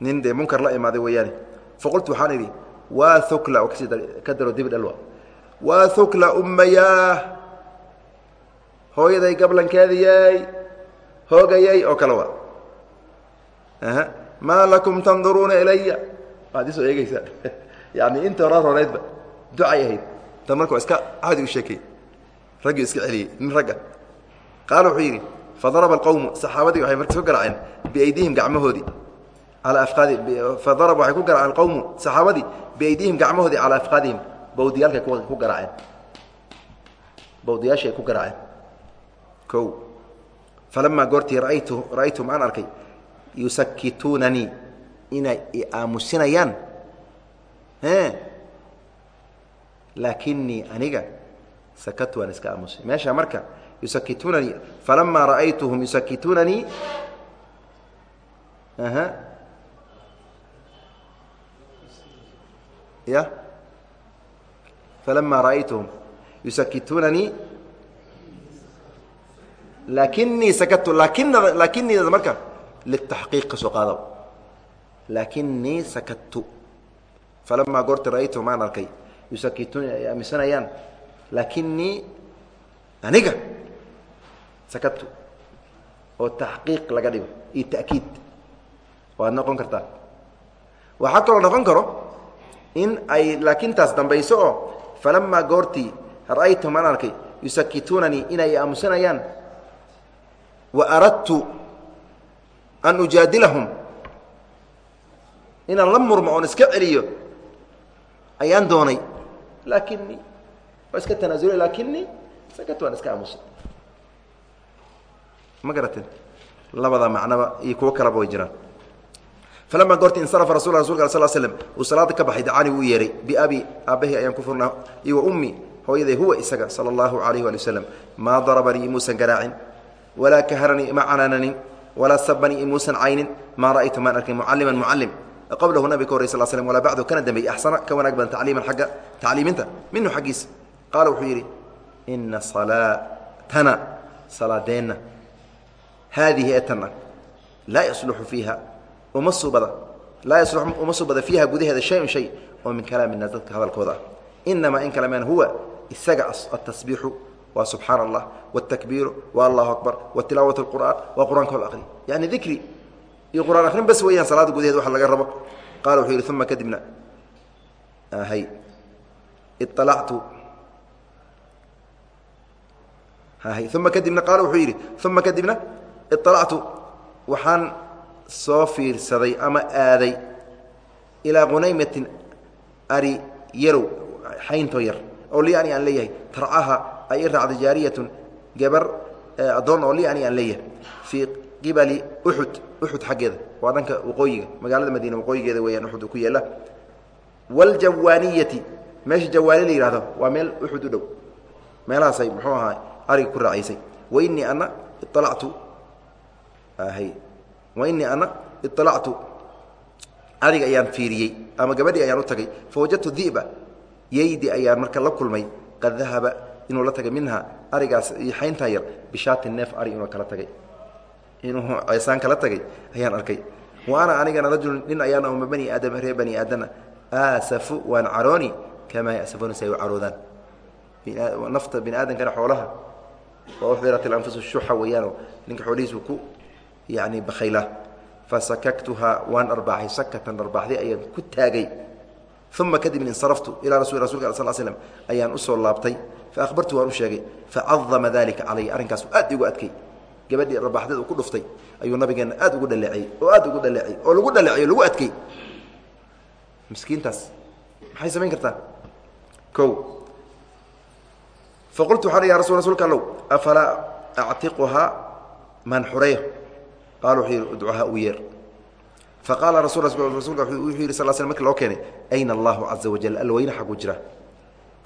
Nin dee munkar la imaaday weeyaane. Faqultu waxaan idhi waa hukla oo ka sii ka daro dibi dhalwa. Waa hukla ummayaah. Hooyaday gablankeediyey. Hoogayey oo kale aha maa lakum tanduruuna ilaya waad isoo eegeysaa yani inta horaa horeydba ducay ahayd. Tan marka waa iska cadi u sheekay raggii iska celiyey nin ragga. Qaala wuxuu yidhi fadaraba alqowmu saxaabadii waxay marka soo garaaceen biaydihim gacmahoodii. Calaa afqaadi fadaraba waxay ku garaaceen qowmu saxaabadii biaydihim gacmahoodii calaa afqaadihim. Bawdiyaalkay ku garaaceen bawdiyaashii ay ku garaaceen kow falamaa goortii raaytu ra'aytum aan arkay yusakituunanii inay aamusinayaan laakinii aniga sakatu waan iska aamusay. Meesha marka yusakituunanii falamaa ra'aytuhum yusakituunanii ya falamaa ra'aytuhum yusakituunanii laakinii sakatu laakinada laakinidada marka litaxqiiq ka qaada laakinii sakadtu falamaa goorta ra'aytuhum aan arkay yusakituuna ay aaminsanayaan laakinii aniga sakadtu oo taxqiiq laga dhigo iyo ta'kiid waad noqon kartaa. Waxaa kaloo noqon karo in ay laakintaas dambayso oo falamaa goortii ra'aytuhum aan arkay yusakituunanii inay aamusanayaan wa aradtu an ujaadilahum inaan la murmo oon iska celiyo ayaan doonay laakinii waa iska tanaasulay laakinii sakatu waan iska labada macnoba iyo kuwo kaleba way jiraan falama goorti insarafa rasul rasulka sal slm uu salaada ka baxay dacani wuu yeehay biabi aabbahi ayaan ku furnaa iyo ummi hooyaday huwa isaga sala allahu alayh waali wasalam maa garaacin walaa kaharanii ima canaananin walaa sabanii imuusan caynin maa ra'aytu maan arkin mucaliman mucalim qablahu nabig ka horey sal slm walaa bacdu kana dambeeyey axsana ka wanaag badan tacliiman agga tacliiminta minhu xaggiisa qaala wuxuu yidhi ina salaatana salaadeenna haadihi ee tan ah laa yasluxu fiiha uma subada laa yaslu uma subada fiiha gudaheeda shayun shay oo min kalaamina dadka hadalkooda ah. Inamaa in kale maan huwa isaga atasbiixu waa subxaana allah wاtakbiiru waa allahu akbar watilaawat اqur'aan waa qur'aanka o aqri yani dikri iyo qur'aan akrin bas weeyaan salaada gudaheed waxa laga rabo. Qaala wuxuu yidhi uma kadibna. Hay ialactu uma kadibna qaala wuxuu yidhi uma kadibna iطalactu waxaan soo fiirsaday ama aaday ilaa qunaymatin ari yarow xayntoo yar oo li ani aan leeyahay. Tarcaha ay i raacday jaariyatun gabar addoon oo li ani aan leeyahay fii qibali uxud uxud xaggeeda waa dhanka waqooyiga magaalada madiina waqooyigeeda weeyaan uxud ku yaalla. Waaljawaaniyati meesha jawaani la yihahdo waa meel uxud u dhow. Meelahaasay muxuu ahaa ariga ku raacaysay. Wainii ana ialactu wainii ana ialactu adiga ayaan fiiriyey ama gabadhii ayaan u tagay. Fawajadtu diba yeydi ayaan marka la kulmay qad dahaba inuu la tagay minha arigaas iyo xayntaa yar bishaatin neef ari inuu kala tagay inuu ceesaan kala tagay ayaan arkay. Wa ana anigana rajulun nin ayaana uma bani aadama reer bani aadama aasafu waan carooni kamaa yasafuuna si ay u caroodaan. Nafta bini aadamkana xoolaha. Waa uxdirat ilanfusu shuxa weeyaanoo ninka xoolihiisu ku yani bakhaylaa fasakaktuhaa waan arbaaxay sakatan arbaaxday ayaan ku taagay. Uma kadibna insaraftu ilaa rasul rasulka sal slm ayaan u soo laabtay. Faahbartu waan u sheegay. Facadama dalika calaya arrinkaasu aad igu adkay gabadhii arbaaxdeed uu ku dhuftay ayuu nabigeenna aad ugu dhaleeciyey oo aad ugu dhaleeciyey oo lagu dhaleeciyo lagu adkay miskiintaas maxay samayn kartaa? O faqultu waxaan ya rasul rasulka allow afalaa actiquhaa man xureeyo qaala wuxuu yidhi udcuhaa u yeer. Faqaala rasul rasulka wuxuu yidhi sal sl marki loo keenay ayna allahu caza wajal alweyne xaguu jira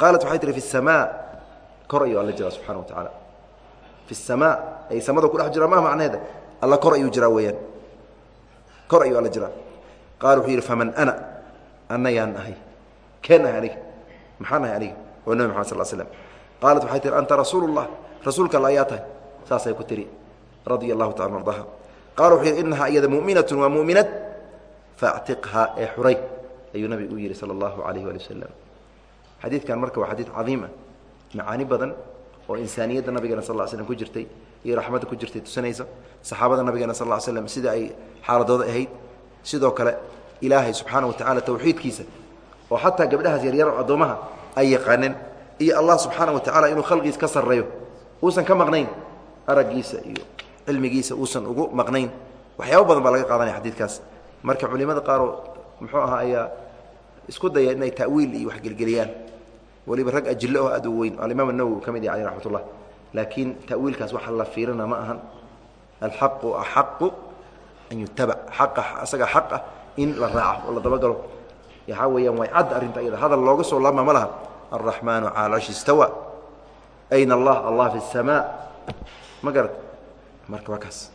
qaalat waxay tihi fi samaa kor ayuu alla jiraa subxana wa tacaala fi samaa ay samada ku dhex jira maha macneeda alla kor ayuu jiraa weeyaan. Kor ayuu alla jiraa. Qaala wuxuu yidhi faman ana? Yaan ahay. Keen ahay aniga. Maxaan ahay aniga? Waa nebi maxamed sal slm qaalat waxay tihi anta rasuulu llah rasuulka alla ayaa tahay. Saasay ku tihi radia allahu taala ardaha. Qaala wuxuu yidhi inahaa iyada muminatun waa muminad faactiqhaa ee xuray. Ayuu nabigu u yidhi sala allahu alayh waali wasalam xadiidkan marka waa xadiid cadiim ah. Macaani badan oo insaaniyadda nabigeena sal slm ku jirtay iyo raxmadda ku jirtay. Tusinaysa saxaabada nabigeena sal l slm sida ay xaaladooda ahayd. Sidoo kale ilaahay subxaana wa tacala tawxiidkiisa oo xataa gabdhahaas yaryar addoommaha ay yaqaaneen iyo allah subxaana wa tacala inuu khalqiis ka sarreeyo uusan ka maqnayn araggiisa iyo cilmigiisa uusan ugu maqnayn. Waxyaaba badan baa laga qaadanaya xadiidkaas. Marka culimada qaaroo muxuu ahaa ayaa isku daya inay ta'wiil iyo waxgelgeliyaan waliba rag ajille oo aad u weyn. Alimaam anawowi ka mid yahy aleh raxmat ullah laakiin ta'wiilkaas waxa la fiirina ma ahan. Alxaqu axaqu an yutabac xaqa asaga xaq ah in la raaco oo la dabagalo. Waxaa weeyaan way cadda arrinta iyada. Hadal looga soo laabma ma laha. Alraxmaanu cala arshi istawa. Ayna allah allah fi اsamaa ma garat marka waa kaas.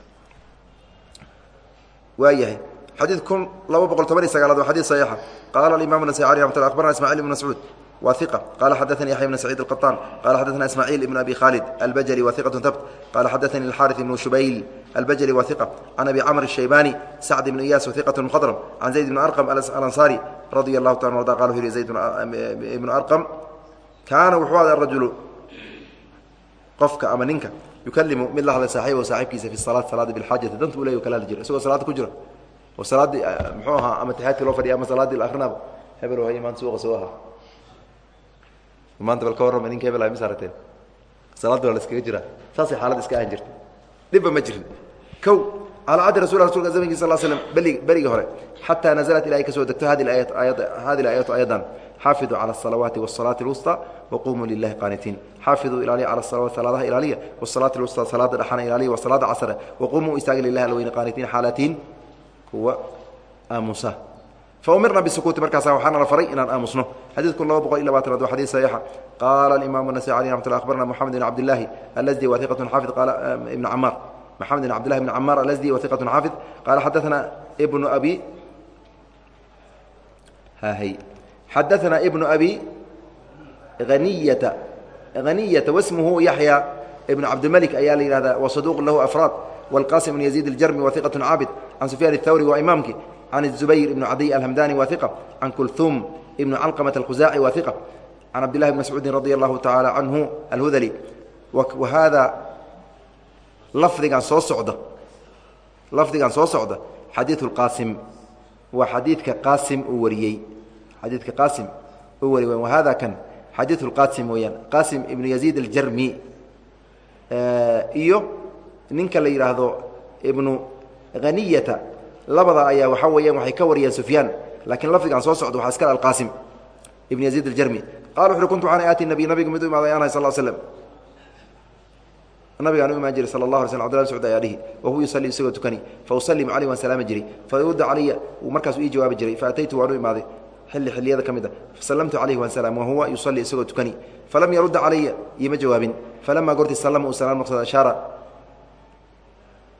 Waa yahay xadiid kun laba boqol toban iyo sagaalaad waa xadid saxiixa. Qaala alimam nasai alih ramat lla akbarna ismaciil ibn mascuud wa iqa qala xadaثani yaxya bn saciid الqaطaan qala xadaثna ismaaciil ibn abi khaalid albajli wa iqaة tabt qala xadaثani اlxariث ibn shubayl albajli wa iqa can abi camr الshaybani sacd ibn iyas wahiqaة mkhadrm can zayd ibn arqm alanصari radia allahu taala arda qala wuxu yihi zayd ibnu arqam kaana wuxuu ada rajulu qofka ama ninka yukalimu mid la hadla saaxiibahu saaxibkiisa fi salaat salaada bilxaajati danta u ley kala hadli jira isagoo salaada ku jira oo salaaddii muxuu ahaa ama taxaadkii loo fadhiya ama salaaddii la akrinaba hebel hay maanta suuqa soo ahaa maanta bal ka warrama ninka hebel mis aragteen salaadda waa la iskaga jiraa saasay xaalad iska ahan jirta dhibba ma jirin. Kow calaa cahdi rasul rasulka zamankiis sal slm berigii hore xataa nazalat ilaa ay ka soo degto hadi aayatu ayadan xaafiduu cala asalawaati wasalaati alwusطa waquumuu lilahi qaanitiin. Xaafiduu ilaaliya cala salawaat salaadaha ilaaliya wasalaati alwusطa salaada dhaxana ilaaliya wa salaada casre waquumuu istaaga lilahi alweyne qaanitiin. Xaalatiin kuwa aamusa faumirna bisukuuti markaasa waxaana la faray inaan aamusno xadiidku laba boqol iyo labaatanaad waa xadiid saxiixa qaala alimaamu nasai alih ramat lla akhbarna moxamed bn cabdillahi alsdi wa iqatun xaafid qaala ibn camaar maxamed bn cabdillahi bn camaar alsdi wa iqatun xaafid qaala xadaana ibnu abi hahy xadaana ibnu abi aniyata haniyata wasmuhu yaxya ibn cabdilmalik ayaa la yihahdaa wa saduuq lahu afraad wاlqasim bn yaziid اljarmi wa iqatun caabid can sufyaan الthawri waa imaamkii can الزubayr ibn cadiy alhamdani wa iqa can kulhum ibn calqamat alkhusaaci wa iqa can cabdillahi bn mascuudin radi allahu tacaala canhu alhudali wa haadaa lafdigan soo socda lafdigan soo socda xadiidu اlqaasim waa xadiidka qaasim uu wariyey xadiidka qaasim uu wariyey wa hada kan xadiidu اlqaasim weeyaan qaasim ibnu yaziid aljarmi iyo ninka la yidhaahdo ibnu haniyata labada ayaa waxaa weeyaan waxay ka wariyeen sufyaan laakiin lafdigan soo socda waxaa iskale alqaasim ibn yaziid aljarmi. Qala wuxuui kuntu waxaan aati nabiy nabiga mid u imaaday anahay sal slm nabigaan u imaan jiray sala allah alay sl abdillah scud ayaa dhihi wa huwa yusalli isagoo tukani fa usallimu caleyh waan salaami jiray fa yurudda calaya uu markaas ii jawaabi jiray fa ataytu waan u imaaday xilli xilliyada ka mid a fasallamtu calayhi waan salaam wa huwa yusalli isagoo tukani falam yarudda calaya iima jawaabin falamaa goorti sallama uu salaam noqsada ashaara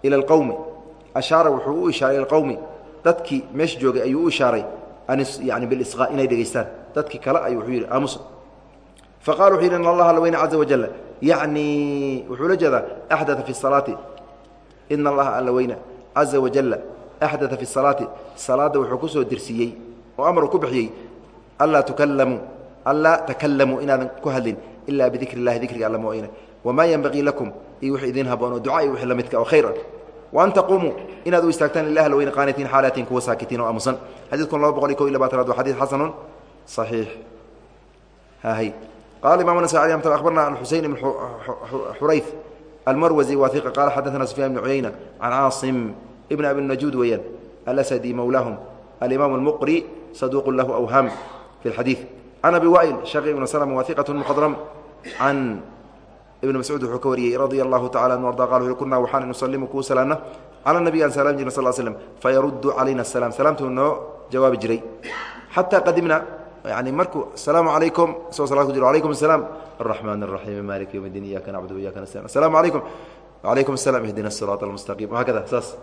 ila alqowmi ashaara wuxuu u ishaaray ila alqowmi dadkii meesha joogay ayuu u ishaaray an yani bilisqaa inay dhegaystaan dadkii kale ayuu wuxuu yidhi aamusa faqala wuxuu yidhi in allaha laweyne caza wajalla yacni wuxuu la jeedaa axdaa fi salaati. Ina allaha alla weyna caza wajalla axdaa fi salaati. Salaadda wuxuu ku soo dirsiiyey oo amaru ku bixiyey anlaa tukalamuu anlaa takalamuu inaadan ku hadlin ilaa bidikri اllahi dikriga alla mooyne wamaa yenbagii lakum iyo wix idiin haboon oo ducaa iyo wixii la midka oo khayr ah waan taquumuu inaad u istaagtaan lilah alweyne qaanitiin xaalatiin kuwa saakitiin oo aamusan xadiidkun laba boqol iyo ko iyo labaatanaad waa xadiid xasanun صaxiix hahy qala imam nas abarna xusein ibn xurayf almarwazi wa iqa qala xadaثna sufyan bn cuyayna can caasim ibn abi najuud weeyaan alasadi mowlaahum alimaam اlmuqri saduuq lahu awham fi اlxadiiث can abi wail shaqi ibn slm wa iqaة mkhadrm can ibn mascuud wuxuu ka wariyey radia allahu tacala anu arda qal kunaa waxaan nusalimu kuu salaamna cala nabiy salaam jirna sal slm fayaruddu calayna asalaam salaamtuu noo jawaabi jiray. Xataa qadimna yani markuu asalaamu calaykum isagoo salad ku jiro alaykum asalaam araxmaan araxiim malik yowm اdin iyaka nacbud wiyaka nastain asalaamu calaykum alaykum. Asalaam ihdina asiraat almustaqiim hakada saas.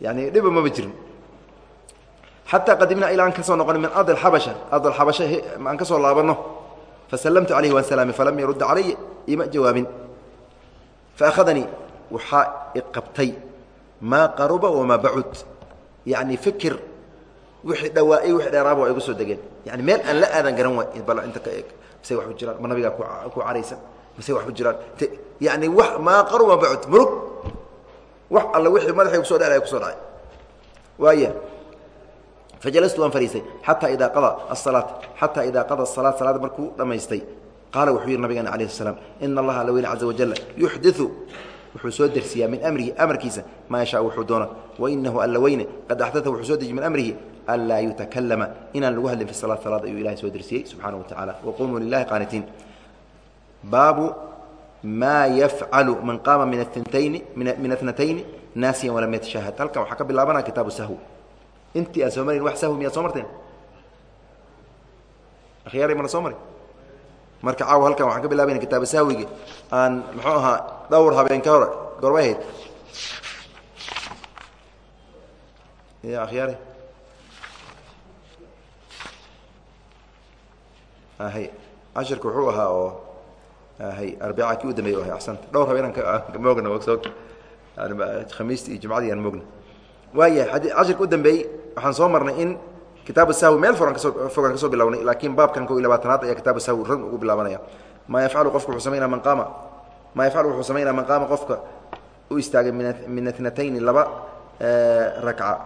Yani dhiba maba jirin. Xataa qadimna ilaa aan ka soo min ard xabasha ard xabasha aan ka soo fasallamtu calayhi waan salaamay falam yarudda calaya ima jawaabin faahadanii waxaa iqabtay maa qaruba wamaa bacud yacni fikir wixii dhawaa iyo wixii dheeraaba waa igu soo degeen yani meel aan la aadan garan waay bal inta ka eeg masay wax ku jiraan ma nabigaa ku caraysan masay wax ku jiraan yani wax maa qaruba wamaa bacud murug wax alla wixii madaxay ku soo dhacay ku soo dhacay waaya fajalastu waan fariisay xataa idaa qada asalaat xataa idaa qada asalaat salaada markuu dhammaystay qaala wuxuu yidhi nabigeena alayh salaam ina allaha alla weyne caza wajalla yuxdiu wuxuu soo dersiyaa min amrihi amarkiisa maa yashaa wuxuu doona wainahu alla weyne qad axdaa wuxuu soo deji min amrihi anlaa yutakalama inaan lagu hadlin fi salaat salaad ayuu ilahay soo dersiyey subxaana wa tacala waqumuu lilahi qaanitiin. Baabu maa yafcalu man qaama min atintayni min atnatayni naasiyan walam yatashahad halkan waxaa ka bilaabanaa kitaabu sahw intii aan soo marin wax sahwi miyaad soo marteen? Akhyaari mana soo mari. Marka caawa halkan waxaan ka bilaabayna kitaaba sahwiga aan muxuu ahaa dhowr habeen ka hore gorbay ahayd. Ya akhyaari hay cashirka wuxuu ahaa oo hay arbica kii u dambeey ahay axsanta. Dhowr habeen aan moogna ogsoog khamiistii iyo jumcadii aan moogna waayahay cashirka u dambeeyey waxaan soo marnay in kitaabu sahwi meel foran ka soo fogaan ka soo bilownay laakiin baabkan ko iyo labaatanaad ayaa kitaabu sahwi ran ugu bilaabanaya maa yafcalu qofka wuxuu samaynaa man qaama? Maa yafcalu wuxuu samaynaa man qaama qofka u istaagay min atnatayni laba rakca?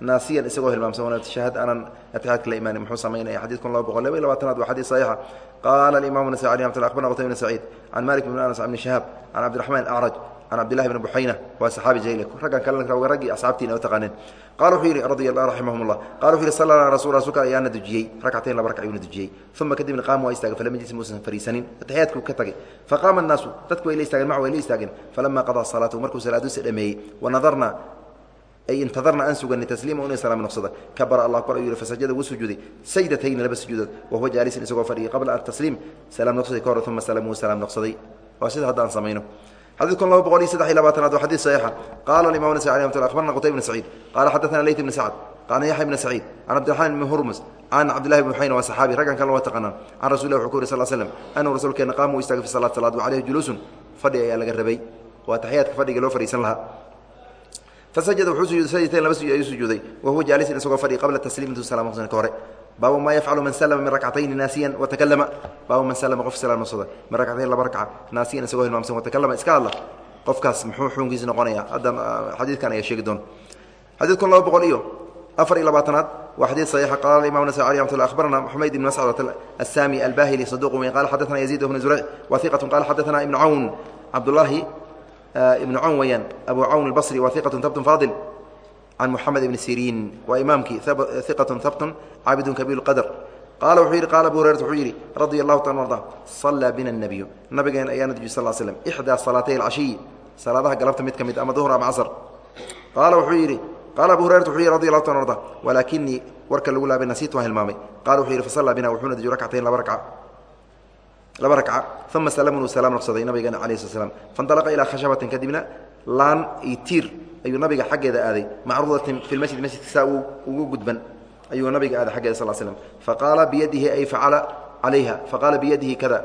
Naasiyan isagoo hilmaamsan wana tashahad aanan atixiyaadka la imaanin muxuu samaynaya xadiidkun laba boqol laba iyo labaatanaad waa xadiis saxiixa. Qaala alimamu nasai alih ramat lla akhbarna qutayb bn saciid can malik bn anas bni shahaab can cabdiraxmaan acraj can cabdillahi bni buxayna waa saxaabi jayl raggan kale raggii asxaabtiina o taqaaneen qala wuxuu yidhi radi raximahum llah qala wuxu yihi sallana rasul rasulka ayaana dujiyey rakcatayn laba raka ayuuna dujiyey uma kadibna qaama waa istaagay falam yajlis muusan fariisanin atixiyaadkuu ka tagay faqaama annaasu dadku way la istaageen mac way la istaageen falama qadaa salaatahu markuu salaaduusa dhameeyey wanadarna ay intadarna aan suganin tasliima inu islaam noqsada kabara allah akbar ayuu yihi fasajada wuu sujuuday sajdatayni laba sujuudood wahuwa jaalisin isagoo fadhiyay qabla atasliim salaam noqsaday ka hor uma salam wuu salaam noqsaday waa sida hadda aan samayno xadid kun laba boqol iyo saddex iyo labaatanaad waa xadid saxiixa. Qaala alimam nasai alay mat abarna qutayb bn saciid. Qaala xaddaana leyt bn sacd qaala yaxya bn saciid can cabdiraxmaan bn hurmus can cabdillahi bn xayn waa saxaabi raggan kale waa taqaanaa can rasulilah wuxuu ku yuri sal slem anahu rasuulkeena qaama u istaagay fi salaat salaad wa caleyhi juluusun. Fadhi ayaa laga rabay. Waa taxiyaadka fadhiga loo fadhiisan lahaa. Fasajada wuxuu sujuuday sajdateen laba ayuu sujuuday wahuwa jaalisin isagoo fadhi qabla tasliimatu salaam ka hore baabu maa yafcalu man slma min rakcatayni naasiyan watakalama baabu man slma qof salaam noqsada min rakcatayn laba rakca naasiyan isagoo hilmaamsan watakalama iska hadla qofkaas muxuu xukunkiisa noqonaya haddan xadiidkan ayaa sheegi doona xadiid kun laba boqol iyo afar iyo labaatanaad waa xadiid saxiixa qaala imam nasai alي ramat akhbarana xumayd ibn mascud asami albahili saduq weyn qala xadaثna yaziid bn zurayc wa iqatu qala xadaثna ibnu cawn cabdullaahi ibnu cawn weyaan abu cawn albasri wa iqatu habtun faadil can muxamed ibni siriin waa imaamkii iqatun habtun caabidun kabiir qadr qaala wuxuu yidhi qaala abu hurayrat wuxuu yidhi radia allahu taala arda sallaa bina nabiyu nabigeen ayaana duji sal slm ixdaa salaatay alcashiyi salaadaha galabta mid ka mid ama duhr ama casr qaala wuxuu yidhi qaala abu hurayrat wuxuu yidhi radi allahu taala arda walaakinii warka lagu laabay nasiit waan hilmaamay qala wuxuu yidhi fasallaa bina wuxuuna duji rakcatayn laba rakca laba rakca uma salamun uu salaam noqsaday nabigeena alayh slat slam faindalaqa ilaa khashabatin kadibna laan iyo tiir ayuu nabiga xaggeeda aaday macruudatin fi lmasjid masjidka saa ugu gudban. Ayuu nabiga aaday xaggeeda sal slm faqaala biyadihi ay facala calayha faqaala biyadihi kada.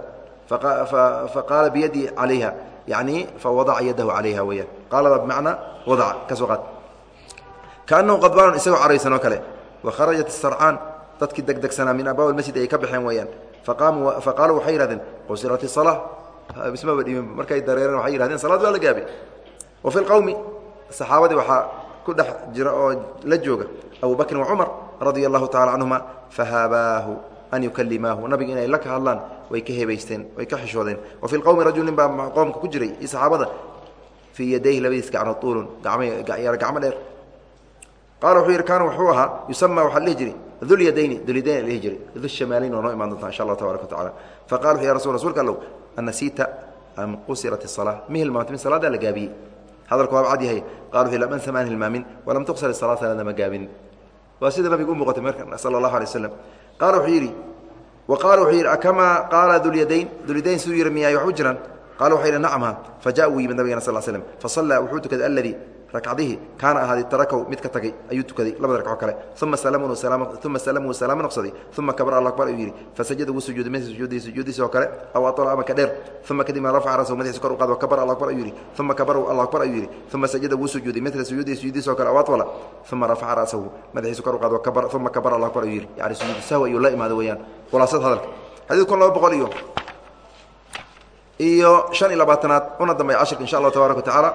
Faqaala biyadihi calayha yani fawadaca yadahu calayha weyaan qaalada bimacnaa wadaca ka soo qaad kaanahu qadbaanun isagoo caraysan oo kale. Wa kharajat isarcaan dadkii degdegsanaa min abwaab masjid ay ka baxeen weeyaan. Faqaaluu waxay yihahdeen qusirat isala bismaba dhimin markay dareereen waxay yihahdeen salaad waa la gaabay. Wa fi lqowmi saxaabadii waxaa ku dhex jira oo la jooga abu bakrin wacumar radia allahu tacala canhuma fahaabaahu an yukalimaahu nabiga inay la ka hadlaan way ka hebaysteen way ka xishoodeen. Wa fi lqowmi rajulin baa qoomka ku jiray iyo saxaabada fii yadayhi labadiis gacnood tuulun gacmo dheer. Qaala wuxuu yidhi kaana wuxuu ahaa yusama waxaa dhihi jiray dulyadayni dulyadayn dhihi jiray dushamaalayn waa noo imaan doontaa insha allah tabaraka wa tacala faqala wuxu ya rasul rsulka allow anasiita am qusirat isala mi hilmaamta min salaadaa la gaabiyey hadalku waaba cad yahay. Qala wuxu lam ansa maan hilmaamin walam tuqsar isala salaadna ma gaabin. Waa sida nabiga u muuqatay marka sala allahu alay waslam qaala wuxuu yidhi wa qaala wuxuu yidhi akamaa qaala dulyadayn dulyadayn siduu yidhi miyaay wax u jiraan. Qala waxay yidhi nacma fa jaءa wuu yimid nabigana sal slm fasallaa wuxuu tukaday aladii rakcadihii kaana ahaaday tarakow mid ka tagay ayuu tukaday labada ragco kale uma uma salamuu salaamo noqsaday uma kabar alla akbar ayuu yidhi fasajada wuu sujuuday mid sujuudii sujuudiisa oo kale aw aطla ama ka dheer uma kadibna rafaca rasahu madaxiisa kor u qaad wakabar alla akbar ayuu yidhi uma kabaru alla akbar ayuu yidhi uma sajada wuu sujuuday midla sujuudii sujuudiisa oo kale aw aطla uma rafaca rasahu madaxiisa kor u qaad wakabar uma kabar alla akbar ayuu yidhi yani sujuudu sahwi ayuu la imaaday weeyaan khulaasada hadalka xadiid kun laba boqol iyo iyo شhan iyo labaatanaad una dambay cashirka insha allahu tabaaraka watacaala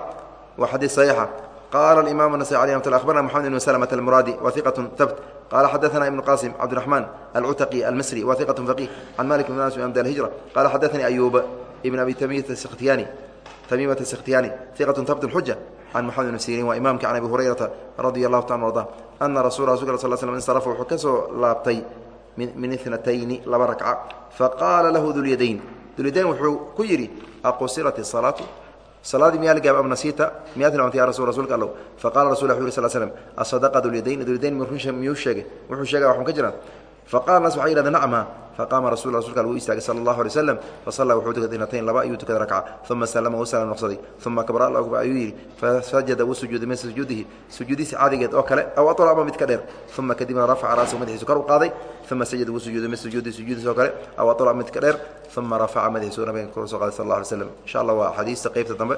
waa xadiid صaxiixa qaala اimam النasai alي mat abarna mxamed ibn slmة اlmuraadi wa iqaة tabt qala xadaثna ibn qasim cabdiرaحman alcutaqi almisri wa iqaة faqih can malik bn anas amd اhijra qala xadaثanii ayub ibn abi tamimata sikhtiyani tamimata sikhtiyani iqaة tabt xuja can mxamed ibn sirin waa imamki can abi hurayrata radi allahu taala arda ana rasul rasulka sl sl insarafa wuxuu ka soo laabtay min inatayni laba rakca faqaala lahu dulyadayn dulyadayn wuxuu ku yidhi aqusirat الsalaatu salaadii miyaa la gaaba am nasiita? Miyaad hilmaamtay ya rasul rsulka allow faqala rasul wu yuri sl slm asadaqa dulyadayn dulyadayn miyuu sheegay? Wuxuu sheegay waxun ka jiraan faqala nas waxay yihahdeen nacma faqaama rasul rasulka al wuu istaagay sala allahu alay waslam fasallaa wuxuu tukaday inatayn laba ayuu tukaday rakca uma salama wuu salaam noqsaday uma kabra alla akbar ayuu yidhi fasajada wuu sujuuday min sujuudihi sujuudiisi caadigeed oo kale aw aطla ama mid ka dheer uma kadibna rafaca ra'sahu madaxiisu kor u qaaday uma sajada wuu sujuuday min sujuudihi sujuudiisi oo kale aw aطla ama mid ka dheer uma rafaca madaxiisu nabiga kor soo qaaday sal allah alay slam insha allah waa xadiista qeybta dambe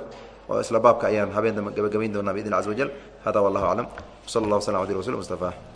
oo isla baabka ayaan habeen dambe gabagabayn doonaa biidn caza wajal hada wallahu aclam wsala allah waslam abdi rasul mustafa